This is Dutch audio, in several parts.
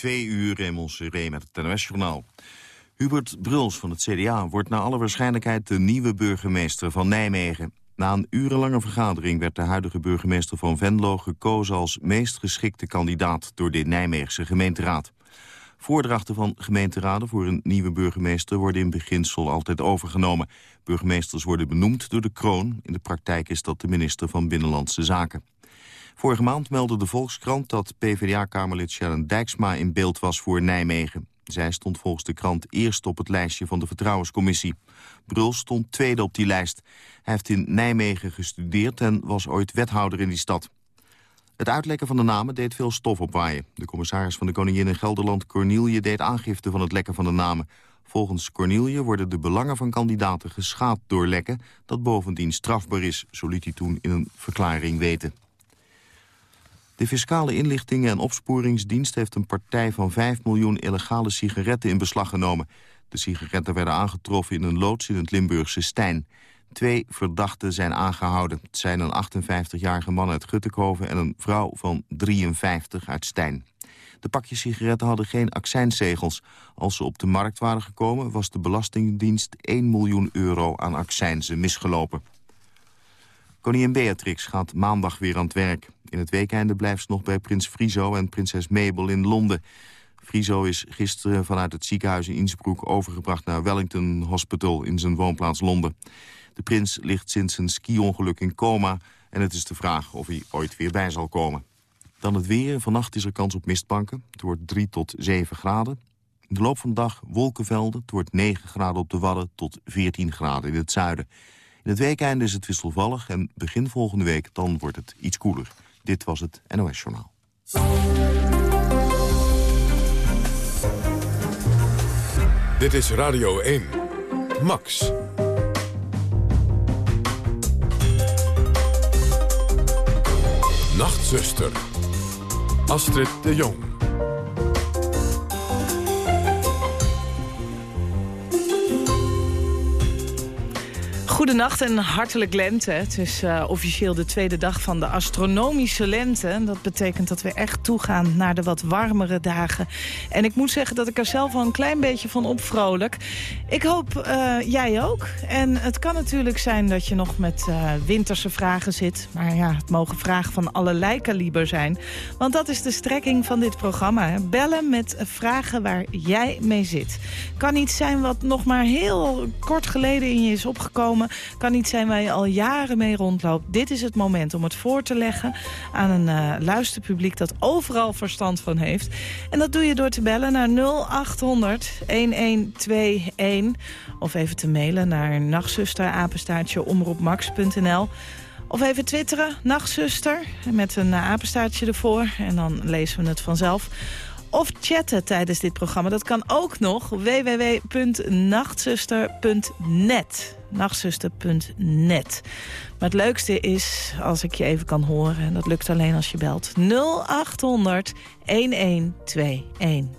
Twee uur in Ree met het NOS-journaal. Hubert Bruls van het CDA wordt naar alle waarschijnlijkheid de nieuwe burgemeester van Nijmegen. Na een urenlange vergadering werd de huidige burgemeester van Venlo gekozen als meest geschikte kandidaat door de Nijmeegse gemeenteraad. Voordrachten van gemeenteraden voor een nieuwe burgemeester worden in beginsel altijd overgenomen. Burgemeesters worden benoemd door de kroon. In de praktijk is dat de minister van Binnenlandse Zaken. Vorige maand meldde de Volkskrant dat PvdA-kamerlid Sharon Dijksma in beeld was voor Nijmegen. Zij stond volgens de krant eerst op het lijstje van de Vertrouwenscommissie. Brul stond tweede op die lijst. Hij heeft in Nijmegen gestudeerd en was ooit wethouder in die stad. Het uitlekken van de namen deed veel stof opwaaien. De commissaris van de Koningin in Gelderland, Cornelie, deed aangifte van het lekken van de namen. Volgens Cornelie worden de belangen van kandidaten geschaad door lekken... dat bovendien strafbaar is, zo liet hij toen in een verklaring weten. De Fiscale Inlichtingen en Opsporingsdienst heeft een partij van 5 miljoen illegale sigaretten in beslag genomen. De sigaretten werden aangetroffen in een loods in het Limburgse Stijn. Twee verdachten zijn aangehouden. Het zijn een 58-jarige man uit Guttekhoven en een vrouw van 53 uit Stijn. De pakjes sigaretten hadden geen accijnzegels. Als ze op de markt waren gekomen was de Belastingdienst 1 miljoen euro aan accijnzen misgelopen. Koningin Beatrix gaat maandag weer aan het werk. In het weekende blijft ze nog bij prins Friso en prinses Mabel in Londen. Friso is gisteren vanuit het ziekenhuis in Innsbruck overgebracht naar Wellington Hospital in zijn woonplaats Londen. De prins ligt sinds een ski-ongeluk in coma en het is de vraag of hij ooit weer bij zal komen. Dan het weer. Vannacht is er kans op mistbanken. Het wordt 3 tot 7 graden. In de loop van de dag wolkenvelden. Het wordt 9 graden op de Wadden tot 14 graden in het zuiden. In het weekende is het wisselvallig en begin volgende week dan wordt het iets koeler. Dit was het NOS Journaal. Dit is Radio 1. Max. Nachtzuster. Astrid de Jong. Goedenacht en hartelijk lente. Het is uh, officieel de tweede dag van de astronomische lente. Dat betekent dat we echt toegaan naar de wat warmere dagen. En ik moet zeggen dat ik er zelf al een klein beetje van opvrolijk. Ik hoop uh, jij ook. En het kan natuurlijk zijn dat je nog met uh, winterse vragen zit. Maar ja, het mogen vragen van allerlei kaliber zijn. Want dat is de strekking van dit programma. Hè? Bellen met vragen waar jij mee zit. Kan iets zijn wat nog maar heel kort geleden in je is opgekomen kan niet zijn waar je al jaren mee rondloopt. Dit is het moment om het voor te leggen aan een uh, luisterpubliek dat overal verstand van heeft. En dat doe je door te bellen naar 0800 1121 of even te mailen naar nachtzusterapenstaartje omroepmax.nl. Of even twitteren, nachtzuster, met een eh, apenstaartje ervoor. En dan lezen we het vanzelf of chatten tijdens dit programma. Dat kan ook nog www.nachtzuster.net. Nachtzuster.net. Maar het leukste is als ik je even kan horen. En dat lukt alleen als je belt. 0800 1121.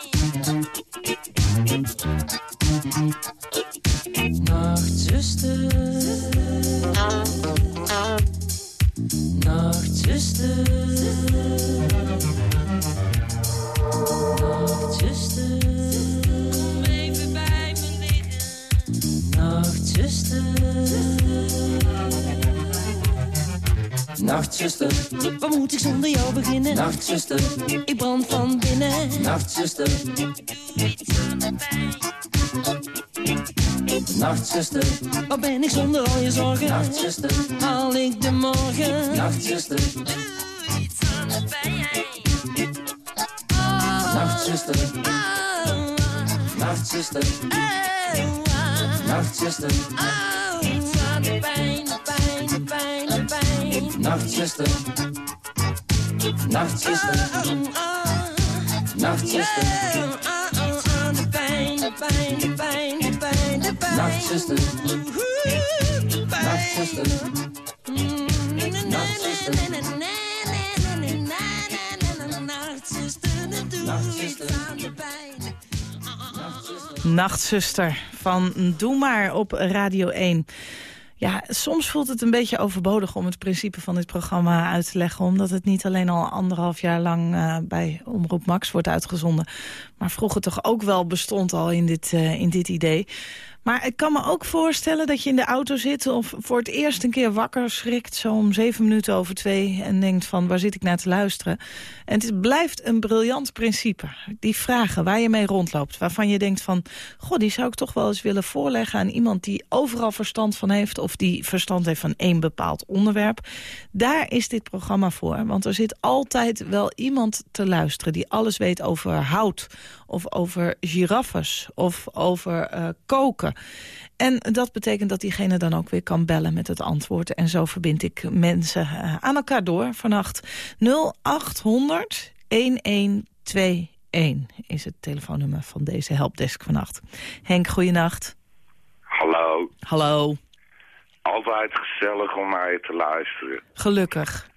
Nachtzuster, Wat moet ik zonder jou beginnen? nachtzuster, Ik brand van binnen. nachtzuster, Doe iets aan de pijn. nachtzuster, Wat ben ik zonder al je zorgen? nachtzuster, Haal ik de morgen? nachtzuster, Doe iets aan de pijn. nachtzuster, Oh, nachtzuster, oh, oh. nachtzuster, Oh, iets aan de pijn, de pijn, Nachtzuster, nachtzuster, nachtzuster. Nachtzuster, nachtzuster, nachtzuster. Nachtzuster van Doe Maar op Radio 1. Ja, soms voelt het een beetje overbodig om het principe van dit programma uit te leggen. Omdat het niet alleen al anderhalf jaar lang eh, bij Omroep Max wordt uitgezonden. Maar vroeger toch ook wel bestond al in dit, eh, in dit idee. Maar ik kan me ook voorstellen dat je in de auto zit... of voor het eerst een keer wakker schrikt, zo om zeven minuten over twee... en denkt van, waar zit ik naar te luisteren? En het blijft een briljant principe. Die vragen waar je mee rondloopt, waarvan je denkt van... goh, die zou ik toch wel eens willen voorleggen aan iemand... die overal verstand van heeft of die verstand heeft van één bepaald onderwerp. Daar is dit programma voor, want er zit altijd wel iemand te luisteren... die alles weet over hout of over giraffes of over eh, koken. En dat betekent dat diegene dan ook weer kan bellen met het antwoord. En zo verbind ik mensen eh, aan elkaar door vannacht. 0800 1121 is het telefoonnummer van deze helpdesk vannacht. Henk, goeienacht. Hallo, Hallo. altijd gezellig om naar je te luisteren. Gelukkig.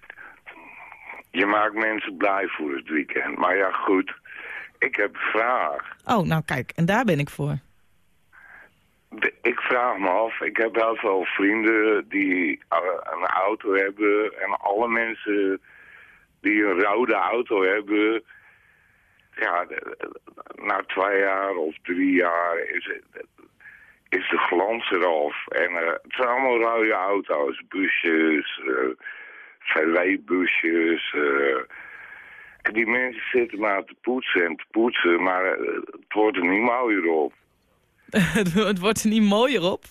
Je maakt mensen blij voor het weekend. Maar ja, goed, ik heb een vraag. Oh, nou kijk, en daar ben ik voor. Ik vraag me af, ik heb heel veel vrienden die eh, een auto hebben. En alle mensen die een rode auto hebben... Ja, na twee jaar of drie jaar is, is de glans eraf. En eh, het zijn allemaal rode auto's, busjes, VW-busjes... eh. en die mensen zitten maar te poetsen en te poetsen, maar het wordt er niet mooier op. het wordt er niet mooier op.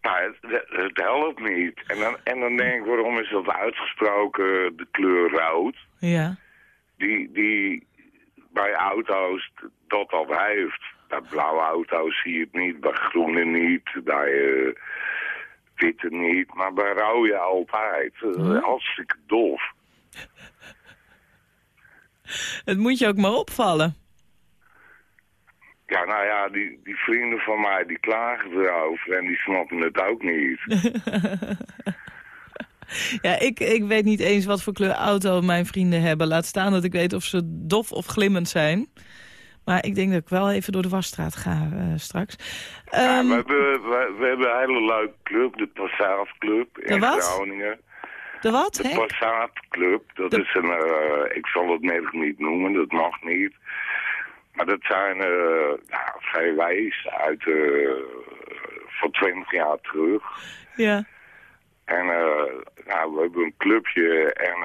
Nou, het, het- het helpt niet. En dan, en dan denk ik, waarom is dat uitgesproken, de kleur rood? Ja. Die, die bij auto's dat al heeft. Bij blauwe auto's zie je het niet, bij groene niet, bij eh, witte niet. Maar bij rode altijd. Eh, Hartstikke dof. Het moet je ook maar opvallen. Ja, nou ja, die, die vrienden van mij, die klagen erover en die snappen het ook niet. Ja, ik, ik weet niet eens wat voor kleur auto mijn vrienden hebben. Laat staan dat ik weet of ze dof of glimmend zijn. Maar ik denk dat ik wel even door de wasstraat ga eh, straks. Ja, Ehm, we, hebben, we, we hebben een hele leuke club, de Passaat Club in De? Groningen. de wat, De? Passaat Club, dat De- is een, eh, ik zal het merk niet noemen, dat mag niet. Maar dat zijn eh ja, VW's uit, eh, van 20 jaar terug. Ja. En eh, nou, we hebben een clubje en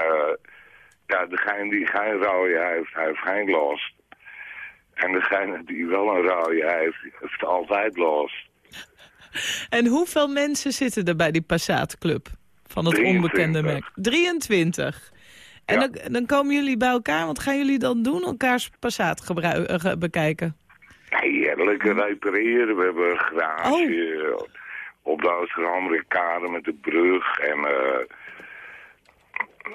ja, degene die geen rode heeft, hij heeft geen last. En degene die wel een rode heeft, heeft altijd last. En hoeveel mensen zitten er bij die Passatclub? Van het 23. onbekende merk. 23. En Ja. dan, dan komen jullie bij elkaar. Wat gaan jullie dan doen? Elkaars gebrui- eh, bekijken? Nee, lekker repareren. We hebben een garage Oh. eh, op de Amsterdam met de brug. En eh,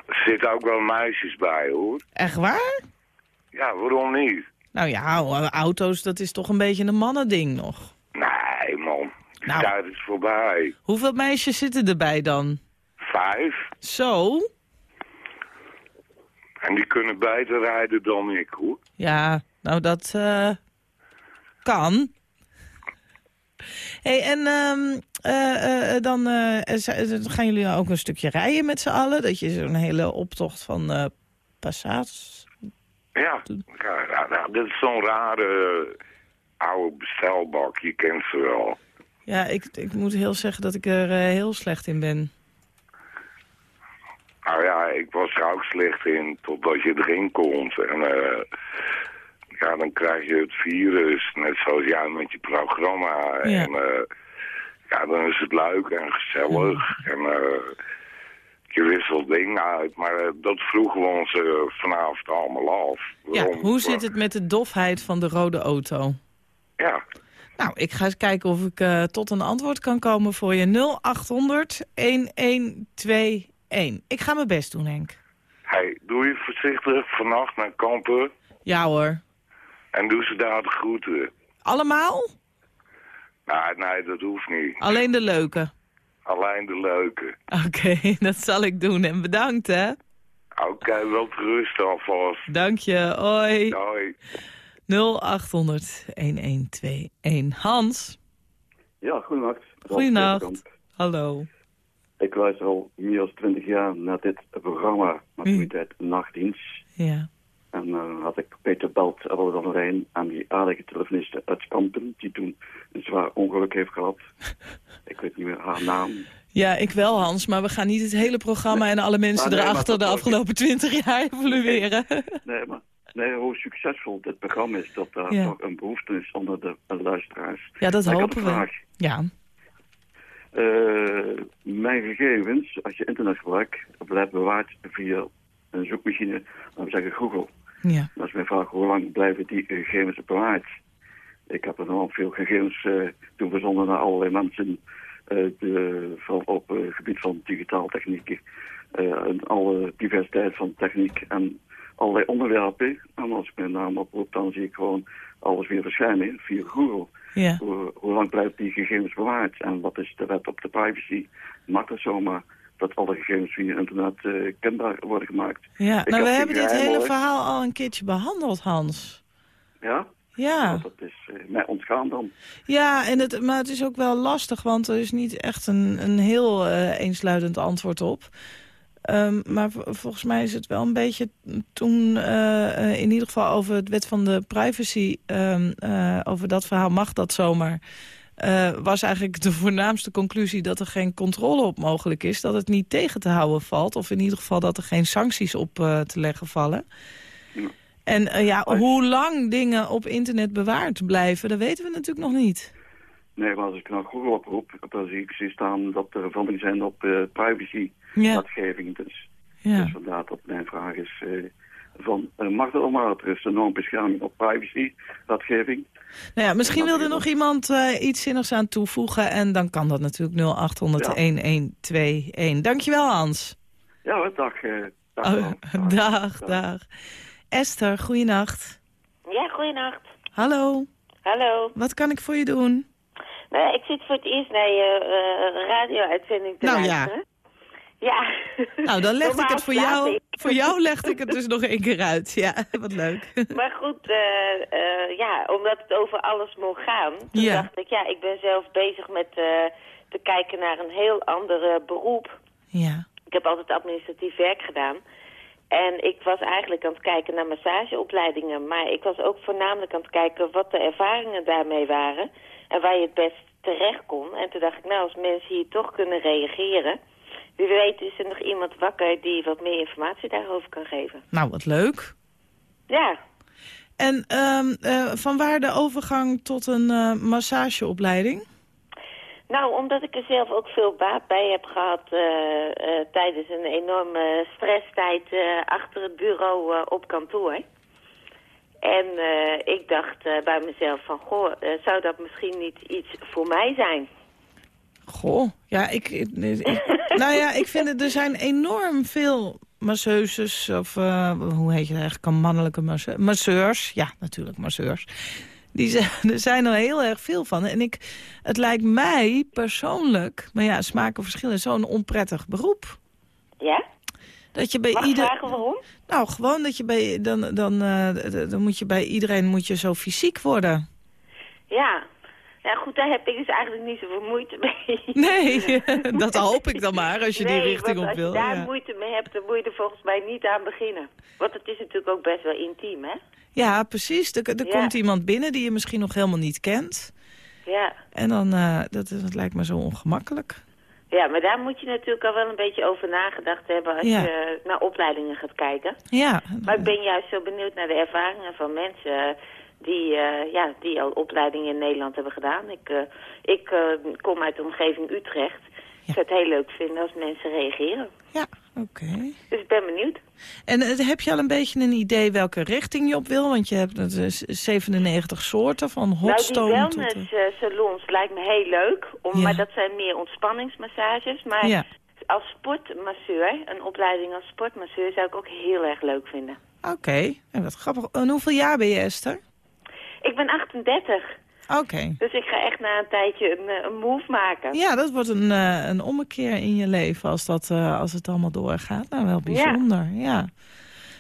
er zitten ook wel meisjes bij, hoor. Echt waar? Ja, waarom niet? Nou ja, auto's, dat is toch een beetje een mannending nog. Nee, man. Nou. tijd is voorbij. Hoeveel meisjes zitten erbij dan? Vijf. Zo? En die kunnen beter rijden dan ik, hoor. Ja, nou dat eh, kan. hey, en ehm, eh, eh, dan gaan jullie ook een stukje rijden met z'n allen? Dat je zo'n hele optocht van Passats... Ja, ja, ja, ja, dit is zo'n rare oude bestelbak. Je kent ze wel. Ja, ik, ik moet heel zeggen dat ik er heel slecht in ben. Nou ja, ik was er ook slecht in totdat je erin komt. En eh, ja, dan krijg je het virus, net zoals jij met je programma. Ja. En eh, ja, dan is het leuk en gezellig. En eh, je wisselt dingen uit. Maar dat vroegen we ons vanavond allemaal af. Ja, hoe zit het met de dofheid van de rode auto? Ja, Nou, ik ga eens kijken of ik tot een antwoord kan komen voor je. 0800 1121. Ik ga mijn best doen, Henk. hey, doe je voorzichtig vannacht naar kampen. Ja hoor. En doe ze daar de groeten. Allemaal? Nou, nee, dat hoeft niet. Alleen de leuke. Alleen de leuke. Oké, dat zal ik doen. En bedankt, hè. Oké, wel gerust alvast. Dank je. Hoi. Hoi. 0800 1121. Hans. Ja, goedenacht. Goedenacht. Hallo. Ik luister al meer dan twintig jaar naar dit programma, Maturiteit Nachtdienst. Ja. En dan had ik Peter Belt er van Rijn aan die aardige telefoniste uit Kampen, die toen een zwaar ongeluk heeft gehad. ik weet niet meer haar naam. Ja, ik wel, Hans. Maar we gaan niet het hele programma en alle mensen Maar nee, maar erachter de afgelopen 20 jaar evalueren. Nee, maar nee, hoe succesvol dit programma is, dat daar Ja. toch een behoefte is onder de luisteraars. Ja, dat had hopen we. vraag. Ja. Eh, mijn gegevens, als je internet gebruikt, blijven bewaard via een zoekmachine, laten we zeggen Google. Ja. Dat is mijn vraag, hoe lang blijven die gegevens bewaard? Ik heb enorm veel gegevens eh toen verzonden naar allerlei mensen, eh, de, van, op het gebied van digitaal technieken, eh, en alle diversiteit van techniek en allerlei onderwerpen. En als ik mijn naam oproep, dan zie ik gewoon alles weer verschijnen via Google. Ja. Hoe, hoe lang blijven die gegevens bewaard? En wat is de wet op de privacy? Mag het zomaar dat alle gegevens via internet eh, kenbaar worden gemaakt? Ja, Ik nou we heb hebben dit hele verhaal al een keertje behandeld, Hans. Ja? Ja. Want Dat is eh, mij ontgaan dan. Ja, en het, maar het is ook wel lastig, want er is niet echt een, een heel eh, eensluidend antwoord op. Ehm, maar volgens mij is het wel een beetje toen eh, eh, in ieder geval over het wet van de privacy, ehm, eh, over dat verhaal mag dat zomaar. eh, was eigenlijk de voornaamste conclusie dat er geen controle op mogelijk is. Dat het niet tegen te houden valt. Of in ieder geval dat er geen sancties op te leggen vallen. Ja. En ja, hoe lang dingen op internet bewaard blijven, dat weten we natuurlijk nog niet. Nee, maar als ik naar Google oproep, dan zie ik zie staan dat er veranderingen zijn op privacy Ja, wetgeving. Dus, ja. dus vandaar dat mijn vraag is eh, van, eh, mag dat allemaal? Er is een enorm bescherming op privacy wetgeving. Nou ja, misschien En dan wil er weer nog iemand eh, iets zinnigs aan toevoegen. En dan kan dat natuurlijk 0800-1121. Dankjewel, Hans. Ja, hoor, dag. eh, dag, Oh, dag, dag. Esther, goeienacht. Ja, goeienacht. Hallo, Hallo. wat kan ik voor je doen? Nou, ik zit voor het eerst naar je eh, radio-uitzending te Nou luisteren. Ja. Nou, dan leg ik het voor jou. Voor jou legde ik het dus nog één keer uit. Ja, wat leuk. Maar goed, eh, eh, ja, omdat het over alles mocht gaan, toen Ja. dacht ik, ja, ik ben zelf bezig met eh, te kijken naar een heel ander beroep. Ja, Ik heb altijd administratief werk gedaan. En ik was eigenlijk aan het kijken naar massageopleidingen. Maar ik was ook voornamelijk aan het kijken wat de ervaringen daarmee waren. En waar je het best terecht kon. En toen dacht ik, nou, als mensen hier toch kunnen reageren... Wie weet is er nog iemand wakker die wat meer informatie daarover kan geven. nou wat leuk. Ja, En eh, van waar de overgang tot een eh, massageopleiding? Nou, omdat ik er zelf ook veel baat bij heb gehad eh, tijdens een enorme stresstijd achter het bureau op kantoor. En ik dacht bij mezelf van, goh, zou dat misschien niet iets voor mij zijn? Goh, ja, ik, nou ja, ik vind het, er zijn enorm veel masseuses, of eh, hoe heet je het eigenlijk, mannelijke masseur, masseurs. Ja, natuurlijk masseurs. Die zijn, er zijn er heel erg veel van. En ik, het lijkt mij persoonlijk, maar ja, smaken verschillen, zo'n onprettig beroep. Ja? Dat je bij Mag ik ieder... vragen waarom? Nou, gewoon dat je bij, dan, dan, eh, dan moet je bij iedereen moet je zo fysiek worden. Ja. Ja, goed, daar heb ik dus eigenlijk niet zoveel moeite mee. Nee, dat hoop ik dan maar, als je die richting op wil. als je daar ja. moeite mee hebt, dan moet je er volgens mij niet aan beginnen. Want het is natuurlijk ook best wel intiem, hè? Ja, precies. Er, er Ja. komt iemand binnen die je misschien nog helemaal niet kent. Ja. En dan, eh, dat, dat lijkt me zo ongemakkelijk. Ja, maar daar moet je natuurlijk al wel een beetje over nagedacht hebben als Ja. je naar opleidingen gaat kijken. Ja, Maar ik ben juist zo benieuwd naar de ervaringen van mensen die, eh, ja, die al opleidingen in Nederland hebben gedaan. Ik, eh, ik eh, kom uit de omgeving Utrecht. Ik zou het heel leuk vinden als mensen reageren. ja oké. Dus ik ben benieuwd. En heb je al een beetje een idee welke richting je op wil? Want je hebt eh, 97 soorten, van Nou, die hotstone tot... wellness eh, salons lijkt me heel leuk. Om, Ja. Maar dat zijn meer ontspanningsmassages. Maar Ja. als sportmasseur, een opleiding als sportmasseur, zou ik ook heel erg leuk vinden. Oké, en wat grappig. En hoeveel jaar ben je, Esther? Ik ben 38, Oké. dus ik ga echt na een tijdje een, eh, een move maken. Ja, dat wordt een, eh, een ommekeer in je leven als, dat, eh, als het allemaal doorgaat. Nou, wel bijzonder, ja.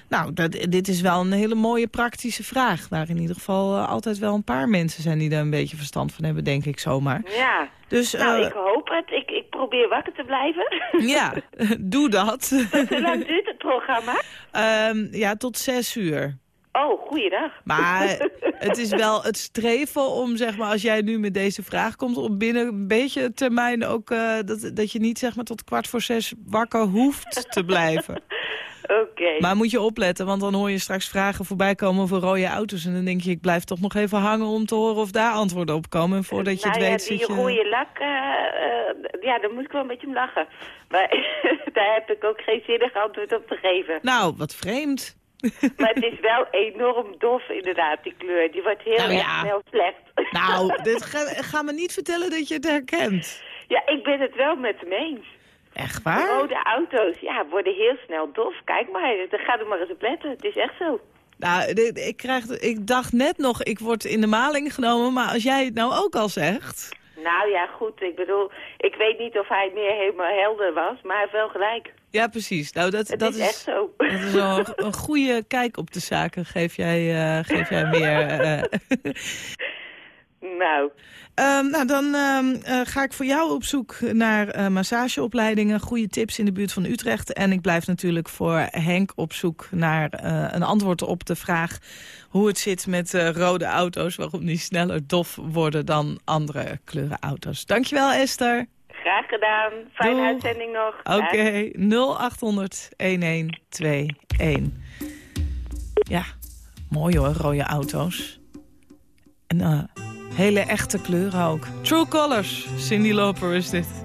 Nou, dat, dit is wel een hele mooie praktische vraag. Waar in ieder geval altijd wel een paar mensen zijn die daar een beetje verstand van hebben, denk ik zomaar. Ja. Dus Nou, ik hoop het. Ik, ik probeer wakker te blijven. ja, doe dat. Hoe lang duurt het programma? Ehm, ja, tot zes uur. Oh, goeiedag. Maar het is wel het streven om, zeg maar, als jij nu met deze vraag komt... om binnen een beetje termijn ook, eh, dat, dat je niet, zeg maar, tot kwart voor zes wakker hoeft te blijven. Oké. Maar moet je opletten, want dan hoor je straks vragen voorbij komen over rode auto's. En dan denk je, ik blijf toch nog even hangen om te horen of daar antwoorden op komen. En voordat je nou het ja, weet die je... rode lak, eh, eh, ja, daar moet ik wel een beetje om lachen. Maar daar heb ik ook geen zinnig antwoord op te geven. Nou, wat vreemd. Maar het is wel enorm dof inderdaad, die kleur. Die wordt heel Nou erg ja. snel slecht. Nou, dit ga, ga me niet vertellen dat je het herkent. Ja, ik ben het wel met hem eens. Echt De waar? rode auto's, ja, worden heel snel dof. Kijk maar, dan ga er maar eens op letten. Het is echt zo. Nou, dit- ik, krijg, ik dacht net nog, ik word in de maling genomen. Maar als jij het nou ook al zegt... Nou ja, goed, ik bedoel, ik weet niet of hij meer helemaal helder was, maar hij heeft wel gelijk. Ja, precies. Nou, dat, Het dat is echt zo. Dat is wel een, een goede kijk op de zaken, geef jij, eh, geef jij meer. eh. nou, Ehm, nou, dan ehm, eh, ga ik voor jou op zoek naar eh, massageopleidingen. Goede tips in de buurt van Utrecht. En ik blijf natuurlijk voor Henk op zoek naar eh, een antwoord op de vraag... hoe het zit met rode auto's, waarom die sneller dof worden dan andere kleuren auto's. Dankjewel, Esther. graag gedaan. Fijne Doeg. uitzending nog. Oké, 0800-1121. Ja, mooi hoor, rode auto's. En hele echte kleuren ook. True Colors, Cindy Loper is dit.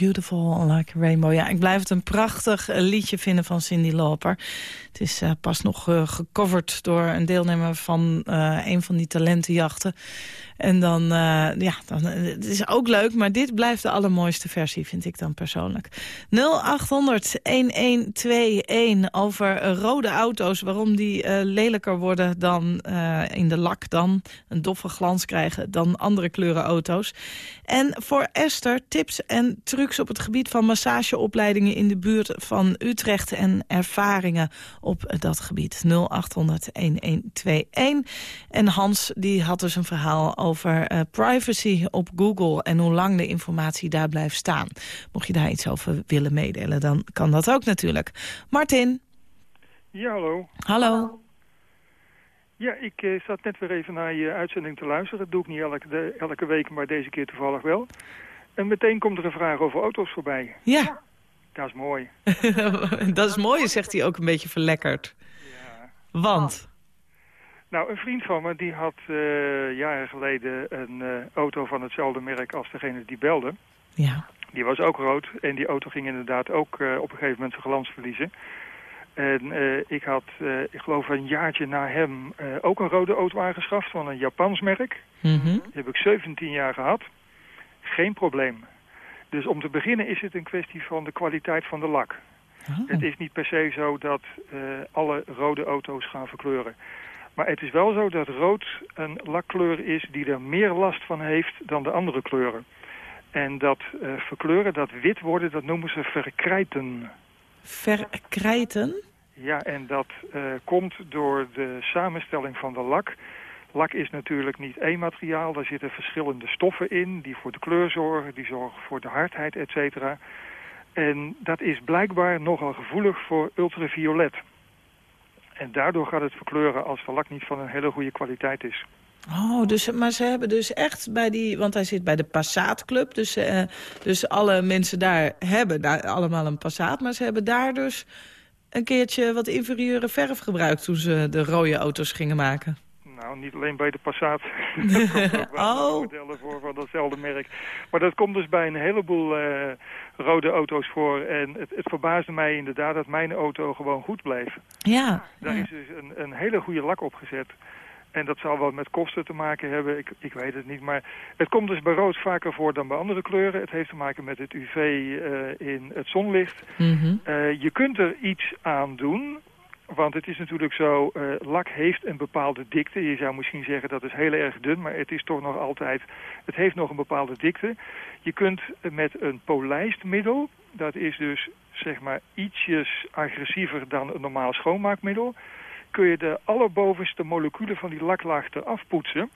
Beautiful Like Rainbow. Ja, ik blijf het een prachtig eh, liedje vinden van Cindy Lauper. Het is eh, pas nog eh, gecoverd door een deelnemer van een van die talentenjachten. En dan, ja, dan, het is ook leuk, maar dit blijft de allermooiste versie, vind ik dan persoonlijk. 0800-1121 over rode auto's, waarom die lelijker worden dan in de lak dan, een doffe glans krijgen dan andere kleuren auto's. En voor Esther tips en trucs op het gebied van massageopleidingen in de buurt van Utrecht en ervaringen op dat gebied. 0800-1121. En Hans die had dus een verhaal over eh, privacy op Google en hoe lang de informatie daar blijft staan. Mocht je daar iets over willen meedelen, dan kan dat ook natuurlijk. Martin. Ja, hallo. Hallo. Ja, ik eh, zat net weer even naar je uitzending te luisteren. Dat doe ik niet elke, de- elke week, maar deze keer toevallig wel. En meteen komt er een vraag over auto's voorbij. Ja. Dat is mooi. dat is mooi, zegt hij ook een beetje verlekkerd. Want? Nou, een vriend van me die had eh, jaren geleden een eh, auto van hetzelfde merk als degene die belde. Ja. Die was ook rood en die auto ging inderdaad ook eh, op een gegeven moment zijn glans verliezen. En ik had, ik geloof een jaartje na hem, ook een rode auto aangeschaft van een Japans merk. Mhm. Die heb ik 17 jaar gehad. Geen probleem. Dus om te beginnen is het een kwestie van de kwaliteit van de lak. Het is niet per se zo dat eh, alle rode auto's gaan verkleuren. Maar het is wel zo dat rood een lakkleur is die er meer last van heeft dan de andere kleuren. En dat eh, verkleuren, dat wit worden, dat noemen ze verkrijten. Verkrijten? Ja, en dat eh, komt door de samenstelling van de lak. Lak is natuurlijk niet één materiaal. Daar zitten verschillende stoffen in die voor de kleur zorgen, die zorgen voor de hardheid, et cetera. En dat is blijkbaar nogal gevoelig voor ultraviolet. En daardoor gaat het verkleuren als de lak niet van een hele goede kwaliteit is. Oh, dus, maar ze hebben dus echt bij die... Want hij zit bij de Passat Club. Dus, eh, dus alle mensen daar hebben daar allemaal een Passat. Maar ze hebben daar dus een keertje wat inferieure verf gebruikt... toen ze de rode auto's gingen maken. Nou, niet alleen bij de Passat. Er komen ook wel Oh. modellen voor van datzelfde merk. Maar dat komt dus bij een heleboel eh, rode auto's voor. En het, het verbaasde mij inderdaad dat mijn auto gewoon goed bleef. Ja. Daar is dus een, een hele goede lak opgezet. En dat zal wel met kosten te maken hebben, ik, ik weet het niet. Maar het komt dus bij rood vaker voor dan bij andere kleuren. Het heeft te maken met het UV eh, in het zonlicht. Mhm. Eh, je kunt er iets aan doen, want het is natuurlijk zo, eh, lak heeft een bepaalde dikte. Je zou misschien zeggen dat is heel erg dun, maar het is toch nog altijd, het heeft nog een bepaalde dikte. Je kunt met een polijstmiddel, dat is dus zeg maar ietsjes agressiever dan een normaal schoonmaakmiddel, kun je de allerbovenste moleculen van die laklaag eraf poetsen.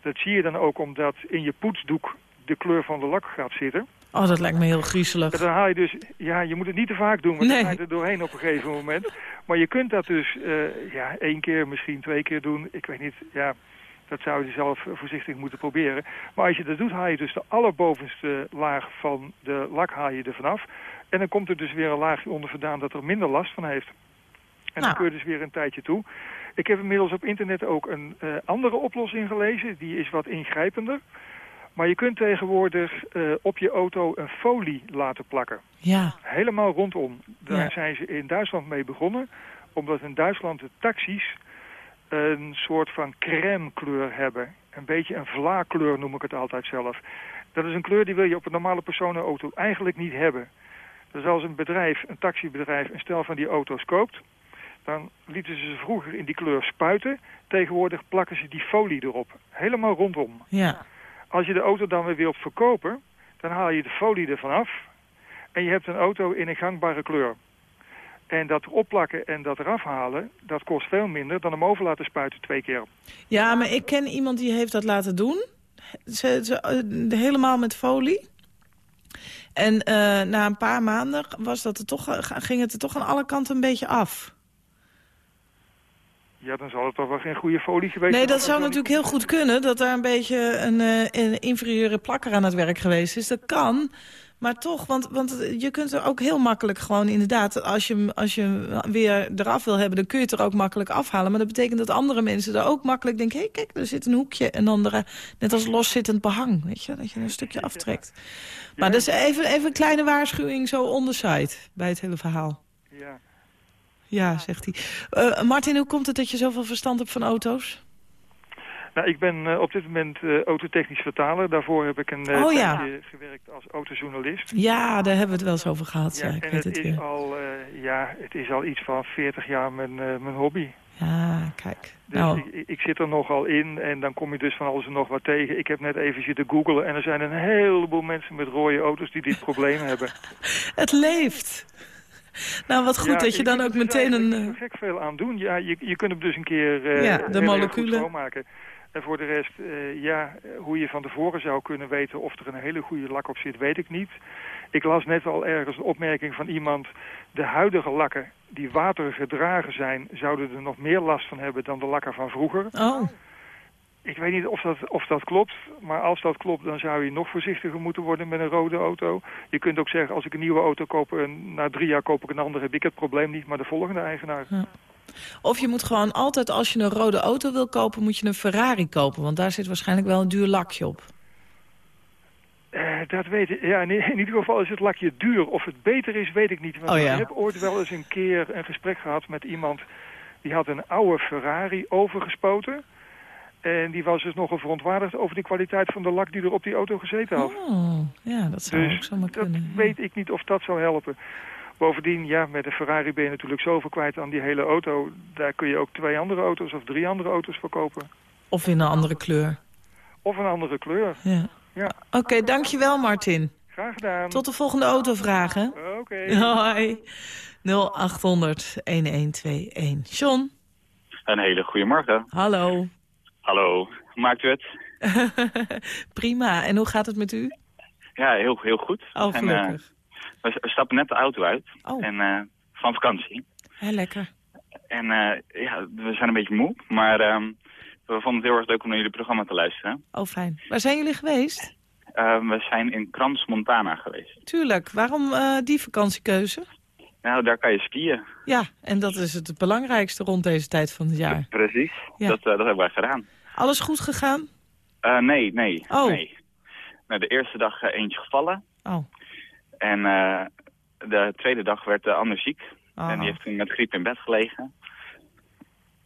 Dat zie je dan ook omdat in je poetsdoek de kleur van de lak gaat zitten. Oh, dat lijkt me heel griezelig. En dan haal je dus, ja, je moet het niet te vaak doen, want Nee. dan ga je er doorheen op een gegeven moment. Maar je kunt dat dus, eh, ja, één keer, misschien twee keer doen. Ik weet niet, ja, dat zou je zelf voorzichtig moeten proberen. Maar als je dat doet, haal je dus de allerbovenste laag van de lak haal je er vanaf. En dan komt er dus weer een laagje onder vandaan dat er minder last van heeft. En Nou. dan kun je dus weer een tijdje toe. Ik heb inmiddels op internet ook een eh, andere oplossing gelezen. Die is wat ingrijpender. Maar je kunt tegenwoordig eh, op je auto een folie laten plakken. Ja. Helemaal rondom. Daar Ja. zijn ze in Duitsland mee begonnen. Omdat in Duitsland de taxis een soort van crème kleur hebben. Een beetje een vlaakkleur noem ik het altijd zelf. Dat is een kleur die wil je op een normale personenauto eigenlijk niet hebben. Dus als een bedrijf, een taxibedrijf, een stel van die auto's koopt... dan lieten ze ze vroeger in die kleur spuiten. Tegenwoordig plakken ze die folie erop. Helemaal rondom. Ja. Als je de auto dan weer wilt verkopen, dan haal je de folie ervan af. En je hebt een auto in een gangbare kleur. En dat opplakken en dat eraf halen, dat kost veel minder dan hem over laten spuiten twee keer. Ja, maar ik ken iemand die heeft dat laten doen. Ze, ze, eh, helemaal met folie. En eh, na een paar maanden was dat er toch, eh, ging het er toch aan alle kanten een beetje af. Ja, dan zal het toch wel geen goede folie geweest Nee, zijn. dat zou natuurlijk heel goed kunnen. Dat daar een beetje een, eh, een inferieure plakker aan het werk geweest is. Dat kan. Maar toch, want, want je kunt er ook heel makkelijk gewoon inderdaad... Als je, hem- als je hem weer eraf wil hebben, dan kun je het er ook makkelijk afhalen. Maar dat betekent dat andere mensen er ook makkelijk denken... hé, kijk, er zit een hoekje. En dan er, net als loszittend behang, weet je? Dat je een stukje aftrekt. Maar dat is even, even een kleine waarschuwing zo on the side bij het hele verhaal. Ja. Ja, zegt hij. Eh, Martin, hoe komt het dat je zoveel verstand hebt van auto's? Nou, ik ben eh, op dit moment eh, autotechnisch vertaler. Daarvoor heb ik een Oh, ja. tijdje gewerkt als autojournalist. Ja, daar hebben we het wel eens over gehad. Ja, Ja, ik en weet het, het is weer. al, ja, het is al iets van 40 jaar mijn, mijn hobby. Ja, kijk. Dus nou, ik, ik- ik zit er nogal in en dan kom je dus van alles en nog wat tegen. Ik heb net even zitten googlen en er zijn een heleboel mensen met rode auto's die dit probleem hebben. het leeft. Nou, wat goed Ja, dat je dan ook er meteen een... niet zo gek veel aan doen. Ja, je, je kunt hem dus een keer eh, Ja, de moleculen. schoonmaken. En voor de rest, eh, ja, eh, hoe je van tevoren zou kunnen weten of er een hele goede lak op zit, weet ik niet. Ik las net al ergens een opmerking van iemand. De huidige lakken die watergedragen zijn, zouden er nog meer last van hebben dan de lakken van vroeger. Oh, Ik weet niet of dat, of dat klopt, maar als dat klopt, dan zou je nog voorzichtiger moeten worden met een rode auto. Je kunt ook zeggen, als ik een nieuwe auto koop en na drie jaar koop ik een andere, heb ik het probleem niet, maar de volgende eigenaar. of je moet gewoon altijd, als je een rode auto wil kopen, moet je een Ferrari kopen. Want daar zit waarschijnlijk wel een duur lakje op. Eh, dat weet ik. Ja, in, in ieder geval is het lakje duur. Of het beter is, weet ik niet. Want Oh ja. Ik heb ooit wel eens een keer een gesprek gehad met iemand... die had een oude Ferrari overgespoten. En die was dus nogal verontwaardigd over de kwaliteit van de lak die er op die auto gezeten had. Oh, ja, dat zou Dus ook zomaar dat kunnen. weet ik niet of dat zou helpen. Bovendien, ja, met een Ferrari ben je natuurlijk zoveel kwijt aan die hele auto. Daar kun je ook twee andere auto's of drie andere auto's voor kopen. Of in een andere kleur. Of een andere kleur. Ja. Ja, Oké, dankjewel Martin. graag gedaan. Tot de volgende autovraag, hè? Oké. Hoi. 0800 1121. John, Een hele goede morgen. hallo. Hallo, hoe maakt u het? Prima. En hoe gaat het met u? Ja, heel, heel goed. Oh, En, eh, we, stappen net de auto uit Oh. en, eh, van vakantie. Heel lekker. En eh, ja, we zijn een beetje moe, maar ehm, we vonden het heel erg leuk om naar jullie programma te luisteren. Oh, fijn. Waar zijn jullie geweest? Ehm, we zijn in Crans Montana geweest. Tuurlijk. Waarom die vakantiekeuze? Nou, daar kan je skiën. Ja, en dat is het belangrijkste rond deze tijd van het jaar. Precies. Ja. Dat, dat hebben wij gedaan. Alles goed gegaan? Eh, nee, nee, Oh. nee. Nou, de eerste dag eh, eentje gevallen. Oh. En eh, de tweede dag werd de ander ziek. Oh. En die heeft toen met griep in bed gelegen.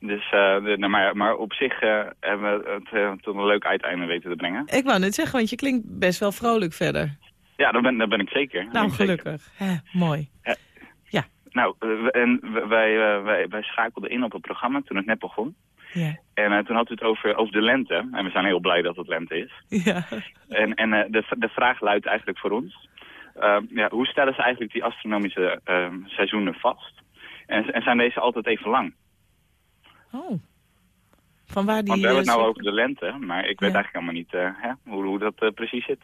Dus, de, nou, maar, maar op zich hebben we het eh, tot een leuk uiteinde weten te brengen. Ik wou net zeggen, want je klinkt best wel vrolijk verder. Ja, dat ben, dat ben ik zeker. Dat Nou, ik zeker. gelukkig. Mooi. Nou, eh, we- en wij, wij, wij schakelden in op het programma toen het net begon. Ja. En eh, toen had u het over, over de lente. En we zijn heel blij dat het lente is. Ja. En, en eh, de, de vraag luidt eigenlijk voor ons. eh, ja, hoe stellen ze eigenlijk die astronomische eh, seizoenen vast? En, en zijn deze altijd even lang? Oh. Van waar die... Want we hebben het eh, nou zo- over de lente, maar ik weet Ja. eigenlijk helemaal niet hè, hoe, hoe dat precies zit.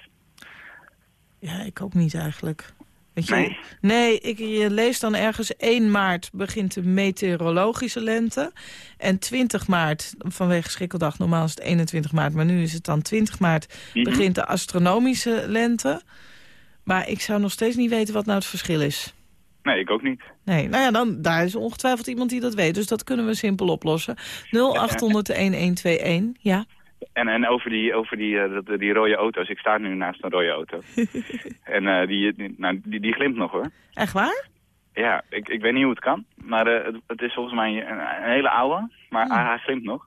Ja, ik ook niet eigenlijk. Weet je, Nee? nee ik, je leest dan ergens 1 maart begint de meteorologische lente. En 20 maart, vanwege Schrikkeldag, normaal is het 21 maart... maar nu is het dan 20 maart, Mhm. begint de astronomische lente. Maar ik zou nog steeds niet weten wat nou het verschil is. Nee, ik ook niet. Nee, nou ja, dan, daar is ongetwijfeld iemand die dat weet. Dus dat kunnen we simpel oplossen. 0800-1121, ja. En, en over, die, over die, dat- die rode auto's. Ik sta nu naast een rode auto. en eh, die, die, nou, die, die glimt nog hoor. Echt waar? Ja, ik, ik weet niet hoe het kan. Maar eh, het, het is volgens mij een, een hele oude. Maar hij, hij glimt nog.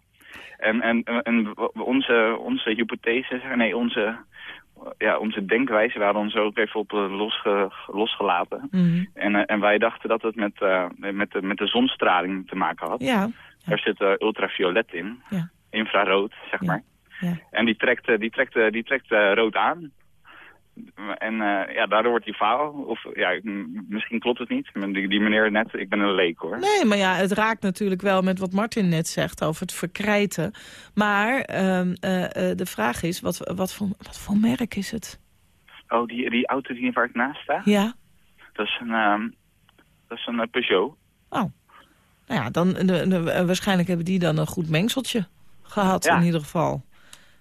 En, en, en onze, onze hypothese, nee, onze, ja, onze denkwijze, we hadden ons ook even op losge, losgelaten. Mhm. En, en wij dachten dat het met, met, de, met de zonstraling te maken had. Ja. Daar zit ultraviolet in. Ja. Infrarood, zeg maar. Ja. En die trekt, eh, die trekt, eh, die trekt eh, rood aan. En ja, daardoor wordt die faal. Of ja, misschien klopt het niet. Die, die meneer net, ik ben een leek hoor. Nee, maar ja, het raakt natuurlijk wel met wat Martin net zegt over het verkrijten. Maar ehm, eh, eh, de vraag is, wat, wat, voor, wat voor merk is het? Oh, die, die auto die waar ik naast sta? Ja? Dat is een, ehm, dat is een Peugeot. Nou ja, dan, de, de- waarschijnlijk hebben die dan een goed mengseltje gehad Ja. in ieder geval.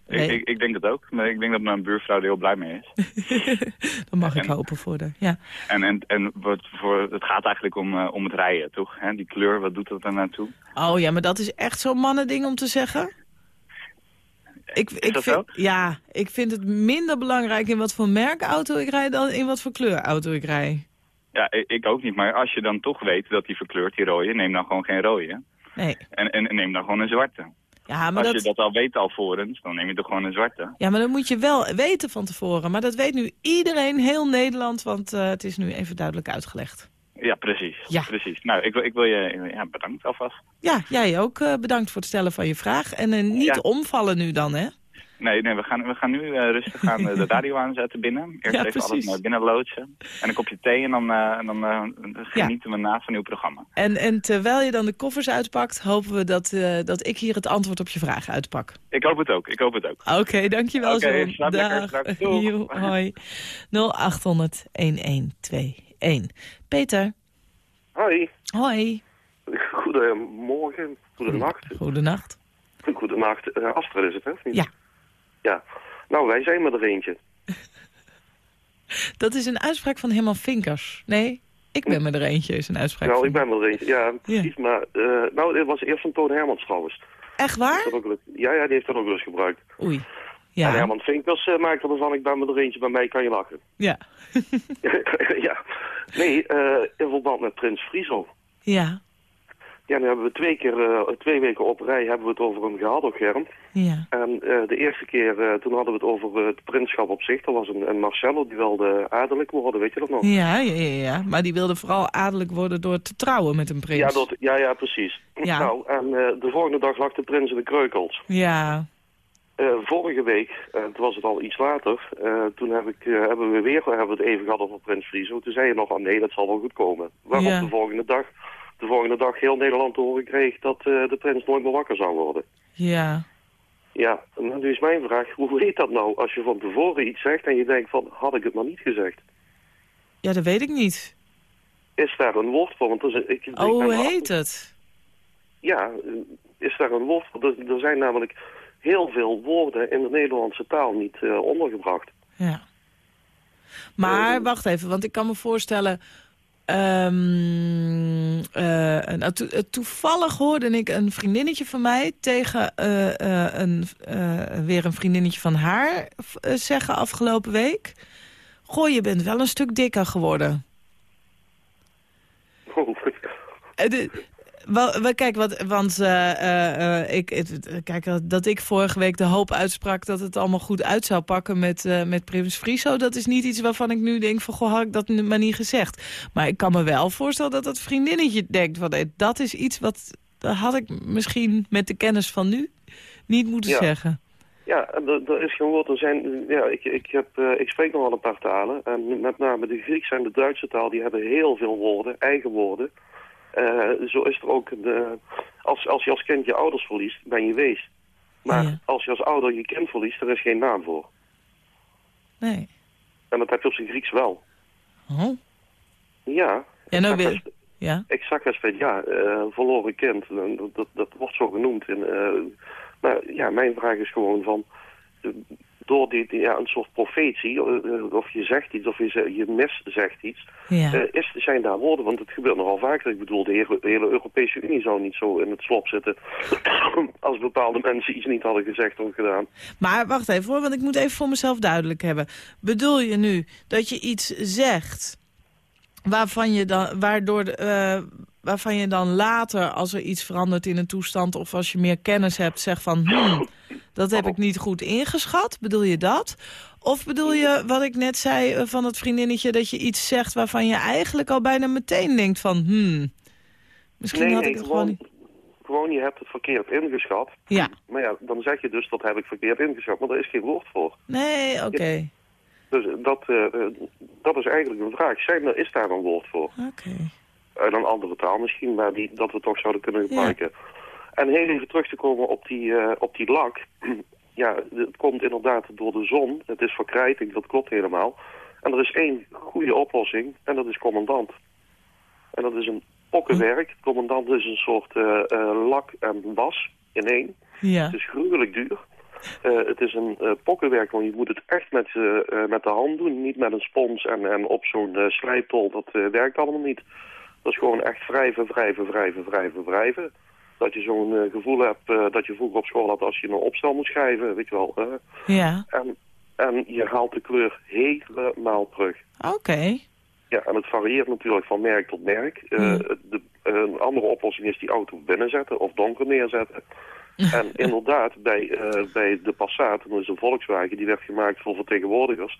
Ik, Nee. ik, ik denk dat ook. Maar ik denk dat mijn buurvrouw er heel blij mee is. Dan mag ik En- hopen voor de. Ja. En, en, en wat voor, het gaat eigenlijk om, eh, om het rijden, toch? Hè? Die kleur, wat doet dat er naartoe? Oh ja, maar dat is echt zo'n mannending om te zeggen. Ik, ik dat vind, zo? Ja, ik vind het minder belangrijk in wat voor merk auto ik rijd dan in wat voor kleur auto ik rij. Ja, ik, ook niet. Maar als je dan toch weet dat die verkleurt, die rode, neem dan gewoon geen rode. Nee. En, en neem dan gewoon een zwarte. Ja, maar als dat, je dat al weet alvorens, dan neem je toch gewoon een zwarte. ja, maar dat moet je wel weten van tevoren. Maar dat weet nu iedereen, heel Nederland, want eh, het is nu even duidelijk uitgelegd. Ja, precies. Ja. precies. Nou, ik, wil- ik wil je ja, bedankt alvast. Ja, jij ook eh, bedankt voor het stellen van je vraag. En eh, niet Ja. omvallen nu dan, hè? Nee, nee we, gaan, we gaan nu eh, rustig aan de radio aanzetten binnen. Eerst Ja, even alles precies. naar binnen loodsen. En een kopje thee en dan, eh, en dan eh, genieten we na van uw programma. En, en terwijl je dan de koffers uitpakt, hopen we dat, eh, dat ik hier het antwoord op je vraag uitpak. Ik hoop het ook, ik hoop het ook. Oké, dankjewel Oké, John. slaap lekker straks. Hoi. 0800 1121. Peter. Hoi. Hoi. Goedemorgen, goedenacht. Goedenacht. Goedenacht. Eh Astrid is het, hè? Ja. Ja. Nou, wij zijn maar er eentje. Dat is een uitspraak van Herman Vinkers. Nee, ik ben me er eentje, is een uitspraak nou, van... ik ben maar er eentje. Ja, precies. Maar, eh, nou, dit was eerst van Toon Hermans trouwens. Echt waar? Dat ook ja, ja, die heeft dat ook wel eens gebruikt. Oei. En Ja, Herman Vinkers uh, maakte ervan, ik ben maar er eentje, bij mij kan je lachen. ja, ja. Nee, eh, in verband met Prins Friso. ja, Ja, nu hebben we twee keer, eh, twee weken op rij hebben we het over hem gehad op Germ. ja. En eh, de eerste keer, eh, toen hadden we het over het prinsschap op zich. Er was een, een Marcello, die wilde adellijk worden, weet je dat nog? Ja, ja, ja, ja. Maar die wilde vooral adellijk worden door te trouwen met een prins. Ja, dat, ja, ja, precies. Ja. Nou, en de volgende dag lag de prins in de kreukels. Ja, vorige week, toen was het al iets later, toen heb ik, hebben we weer hebben we het even gehad over prins Friso. Toen zei je nog, ah nee, dat zal wel goed komen. Waarop Ja. de volgende dag, de volgende dag heel Nederland te horen kreeg dat eh, de prins nooit meer wakker zou worden. ja. Ja, nu is mijn vraag, hoe heet dat nou als je van tevoren iets zegt en je denkt van, had ik het maar niet gezegd? Ja, dat weet ik niet. Is daar een woord voor? Want er is, ik, Oh, hoe heet het? Ja, eh, is daar een woord voor? Er, er zijn namelijk heel veel woorden in de Nederlandse taal niet eh, ondergebracht. Ja. Maar wacht even, want ik kan me voorstellen... to- eh, toevallig hoorde ik een vriendinnetje van mij tegen eh, een, weer een vriendinnetje van haar zeggen afgelopen week. Goh, je bent wel een stuk dikker geworden. De- wel, wel, kijk, wat, want eh, eh, eh, ik, het- kijk, dat ik vorige week de hoop uitsprak dat het allemaal goed uit zou pakken met, met Prins Friso, dat is niet iets waarvan ik nu denk van, goh, had ik dat nu maar niet gezegd. Maar ik kan me wel voorstellen dat dat vriendinnetje denkt van, dat is iets wat, dat had ik misschien met de kennis van nu niet moeten Ja. zeggen. Ja, er, is geen woord. Er zijn, ja, ik, ik, heb, ik spreek nog wel een paar talen. En met name de Griekse en de Duitse taal, die hebben heel veel woorden, eigen woorden. Eh, zo is er ook, de, als, als je als kind je ouders verliest, ben je wees. Maar Ja. als je als ouder je kind verliest, er is geen naam voor. Nee. En dat heb je op zijn Grieks wel. Oh. Ja. Nou exact weer. Ja. Exact als het, ja, eh, verloren kind. En Dat, dat, dat wordt zo genoemd. En, eh, maar ja, mijn vraag is gewoon van... eh, door die, die- ja, een soort profetie, eh, of je zegt iets of je, je mis zegt iets, Ja. eh, is, zijn daar woorden. Want het gebeurt nogal vaker. Ik bedoel, de hele, de hele Europese Unie zou niet zo in het slop zitten als bepaalde mensen iets niet hadden gezegd of gedaan. Maar wacht even hoor, want ik moet even voor mezelf duidelijk hebben. Bedoel je nu dat je iets zegt waarvan je dan, waardoor, de, eh, waarvan je dan later, als er iets verandert in een toestand... of als je meer kennis hebt, zegt van... Hmm, dat heb ik niet goed ingeschat. Bedoel je dat? Of bedoel je wat ik net zei eh, van het vriendinnetje... dat je iets zegt waarvan je eigenlijk al bijna meteen denkt van... Hmm, misschien nee, had nee, ik het gewoon gewoon, niet... gewoon je hebt het verkeerd ingeschat. Ja. Maar ja, dan zeg je dus dat heb ik verkeerd ingeschat, maar daar is geen woord voor. Nee, oké. Dus dat, eh, eh, dat is eigenlijk een vraag. Zijn er, is daar een woord voor? Oké. Uit een andere taal misschien, maar die, dat we toch zouden kunnen gebruiken. En heel even terug te komen op die, eh, op die lak. ja, het komt inderdaad door de zon. Het is verkrijting, dat klopt helemaal. En er is één goede oplossing en dat is commandant. En dat is een pokkenwerk. Commandant is een soort eh, eh, lak en was in één. Ja. Het is gruwelijk duur. Het is een pokkenwerk, want je moet het echt met, met de hand doen. Niet met een spons en, en op zo'n slijptol. Dat werkt allemaal niet. Dat is gewoon echt wrijven, wrijven, wrijven, wrijven, wrijven. Dat je zo'n eh, gevoel hebt eh, dat je vroeger op school had als je een opstel moet schrijven. Weet je wel. Ja, en, en je haalt de kleur helemaal terug. oké. Ja, en het varieert natuurlijk van merk tot merk. Eh, de, een andere oplossing is die auto binnenzetten of donker neerzetten. En inderdaad, bij, bij de Passat, dat is een Volkswagen, die werd gemaakt voor vertegenwoordigers.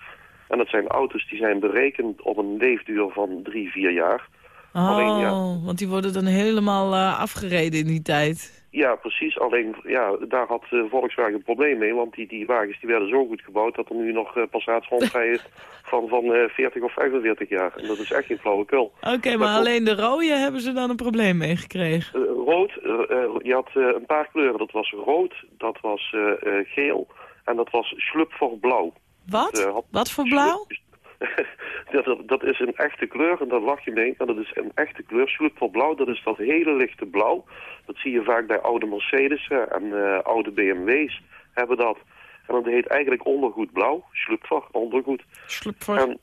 En dat zijn auto's die zijn berekend op een leefduur van drie, vier jaar. Oh, Alleen, ja. want die worden dan helemaal eh, afgereden in die tijd. Ja, precies. Alleen, ja, daar had eh, Volkswagen een probleem mee. Want die, die wagens die werden zo goed gebouwd dat er nu nog eh, Passats rondrijden van, van eh 40 of 45 jaar. En dat is echt geen flauwekul. Oké, maar alleen de rode hebben ze dan een probleem mee gekregen. Rood, je had een paar kleuren. Dat was rood, dat was geel en dat was voor blauw. Wat? Dat, had- Wat voor blauw? dat, dat is een echte kleur en daar lach je mee. Dat is een echte kleur. voor blauw, dat is dat hele lichte blauw. Dat zie je vaak bij oude Mercedes en eh, oude BMW's hebben dat. En dat heet eigenlijk ondergoed blauw. Schlupfer, ondergoed. Schlupfer. En,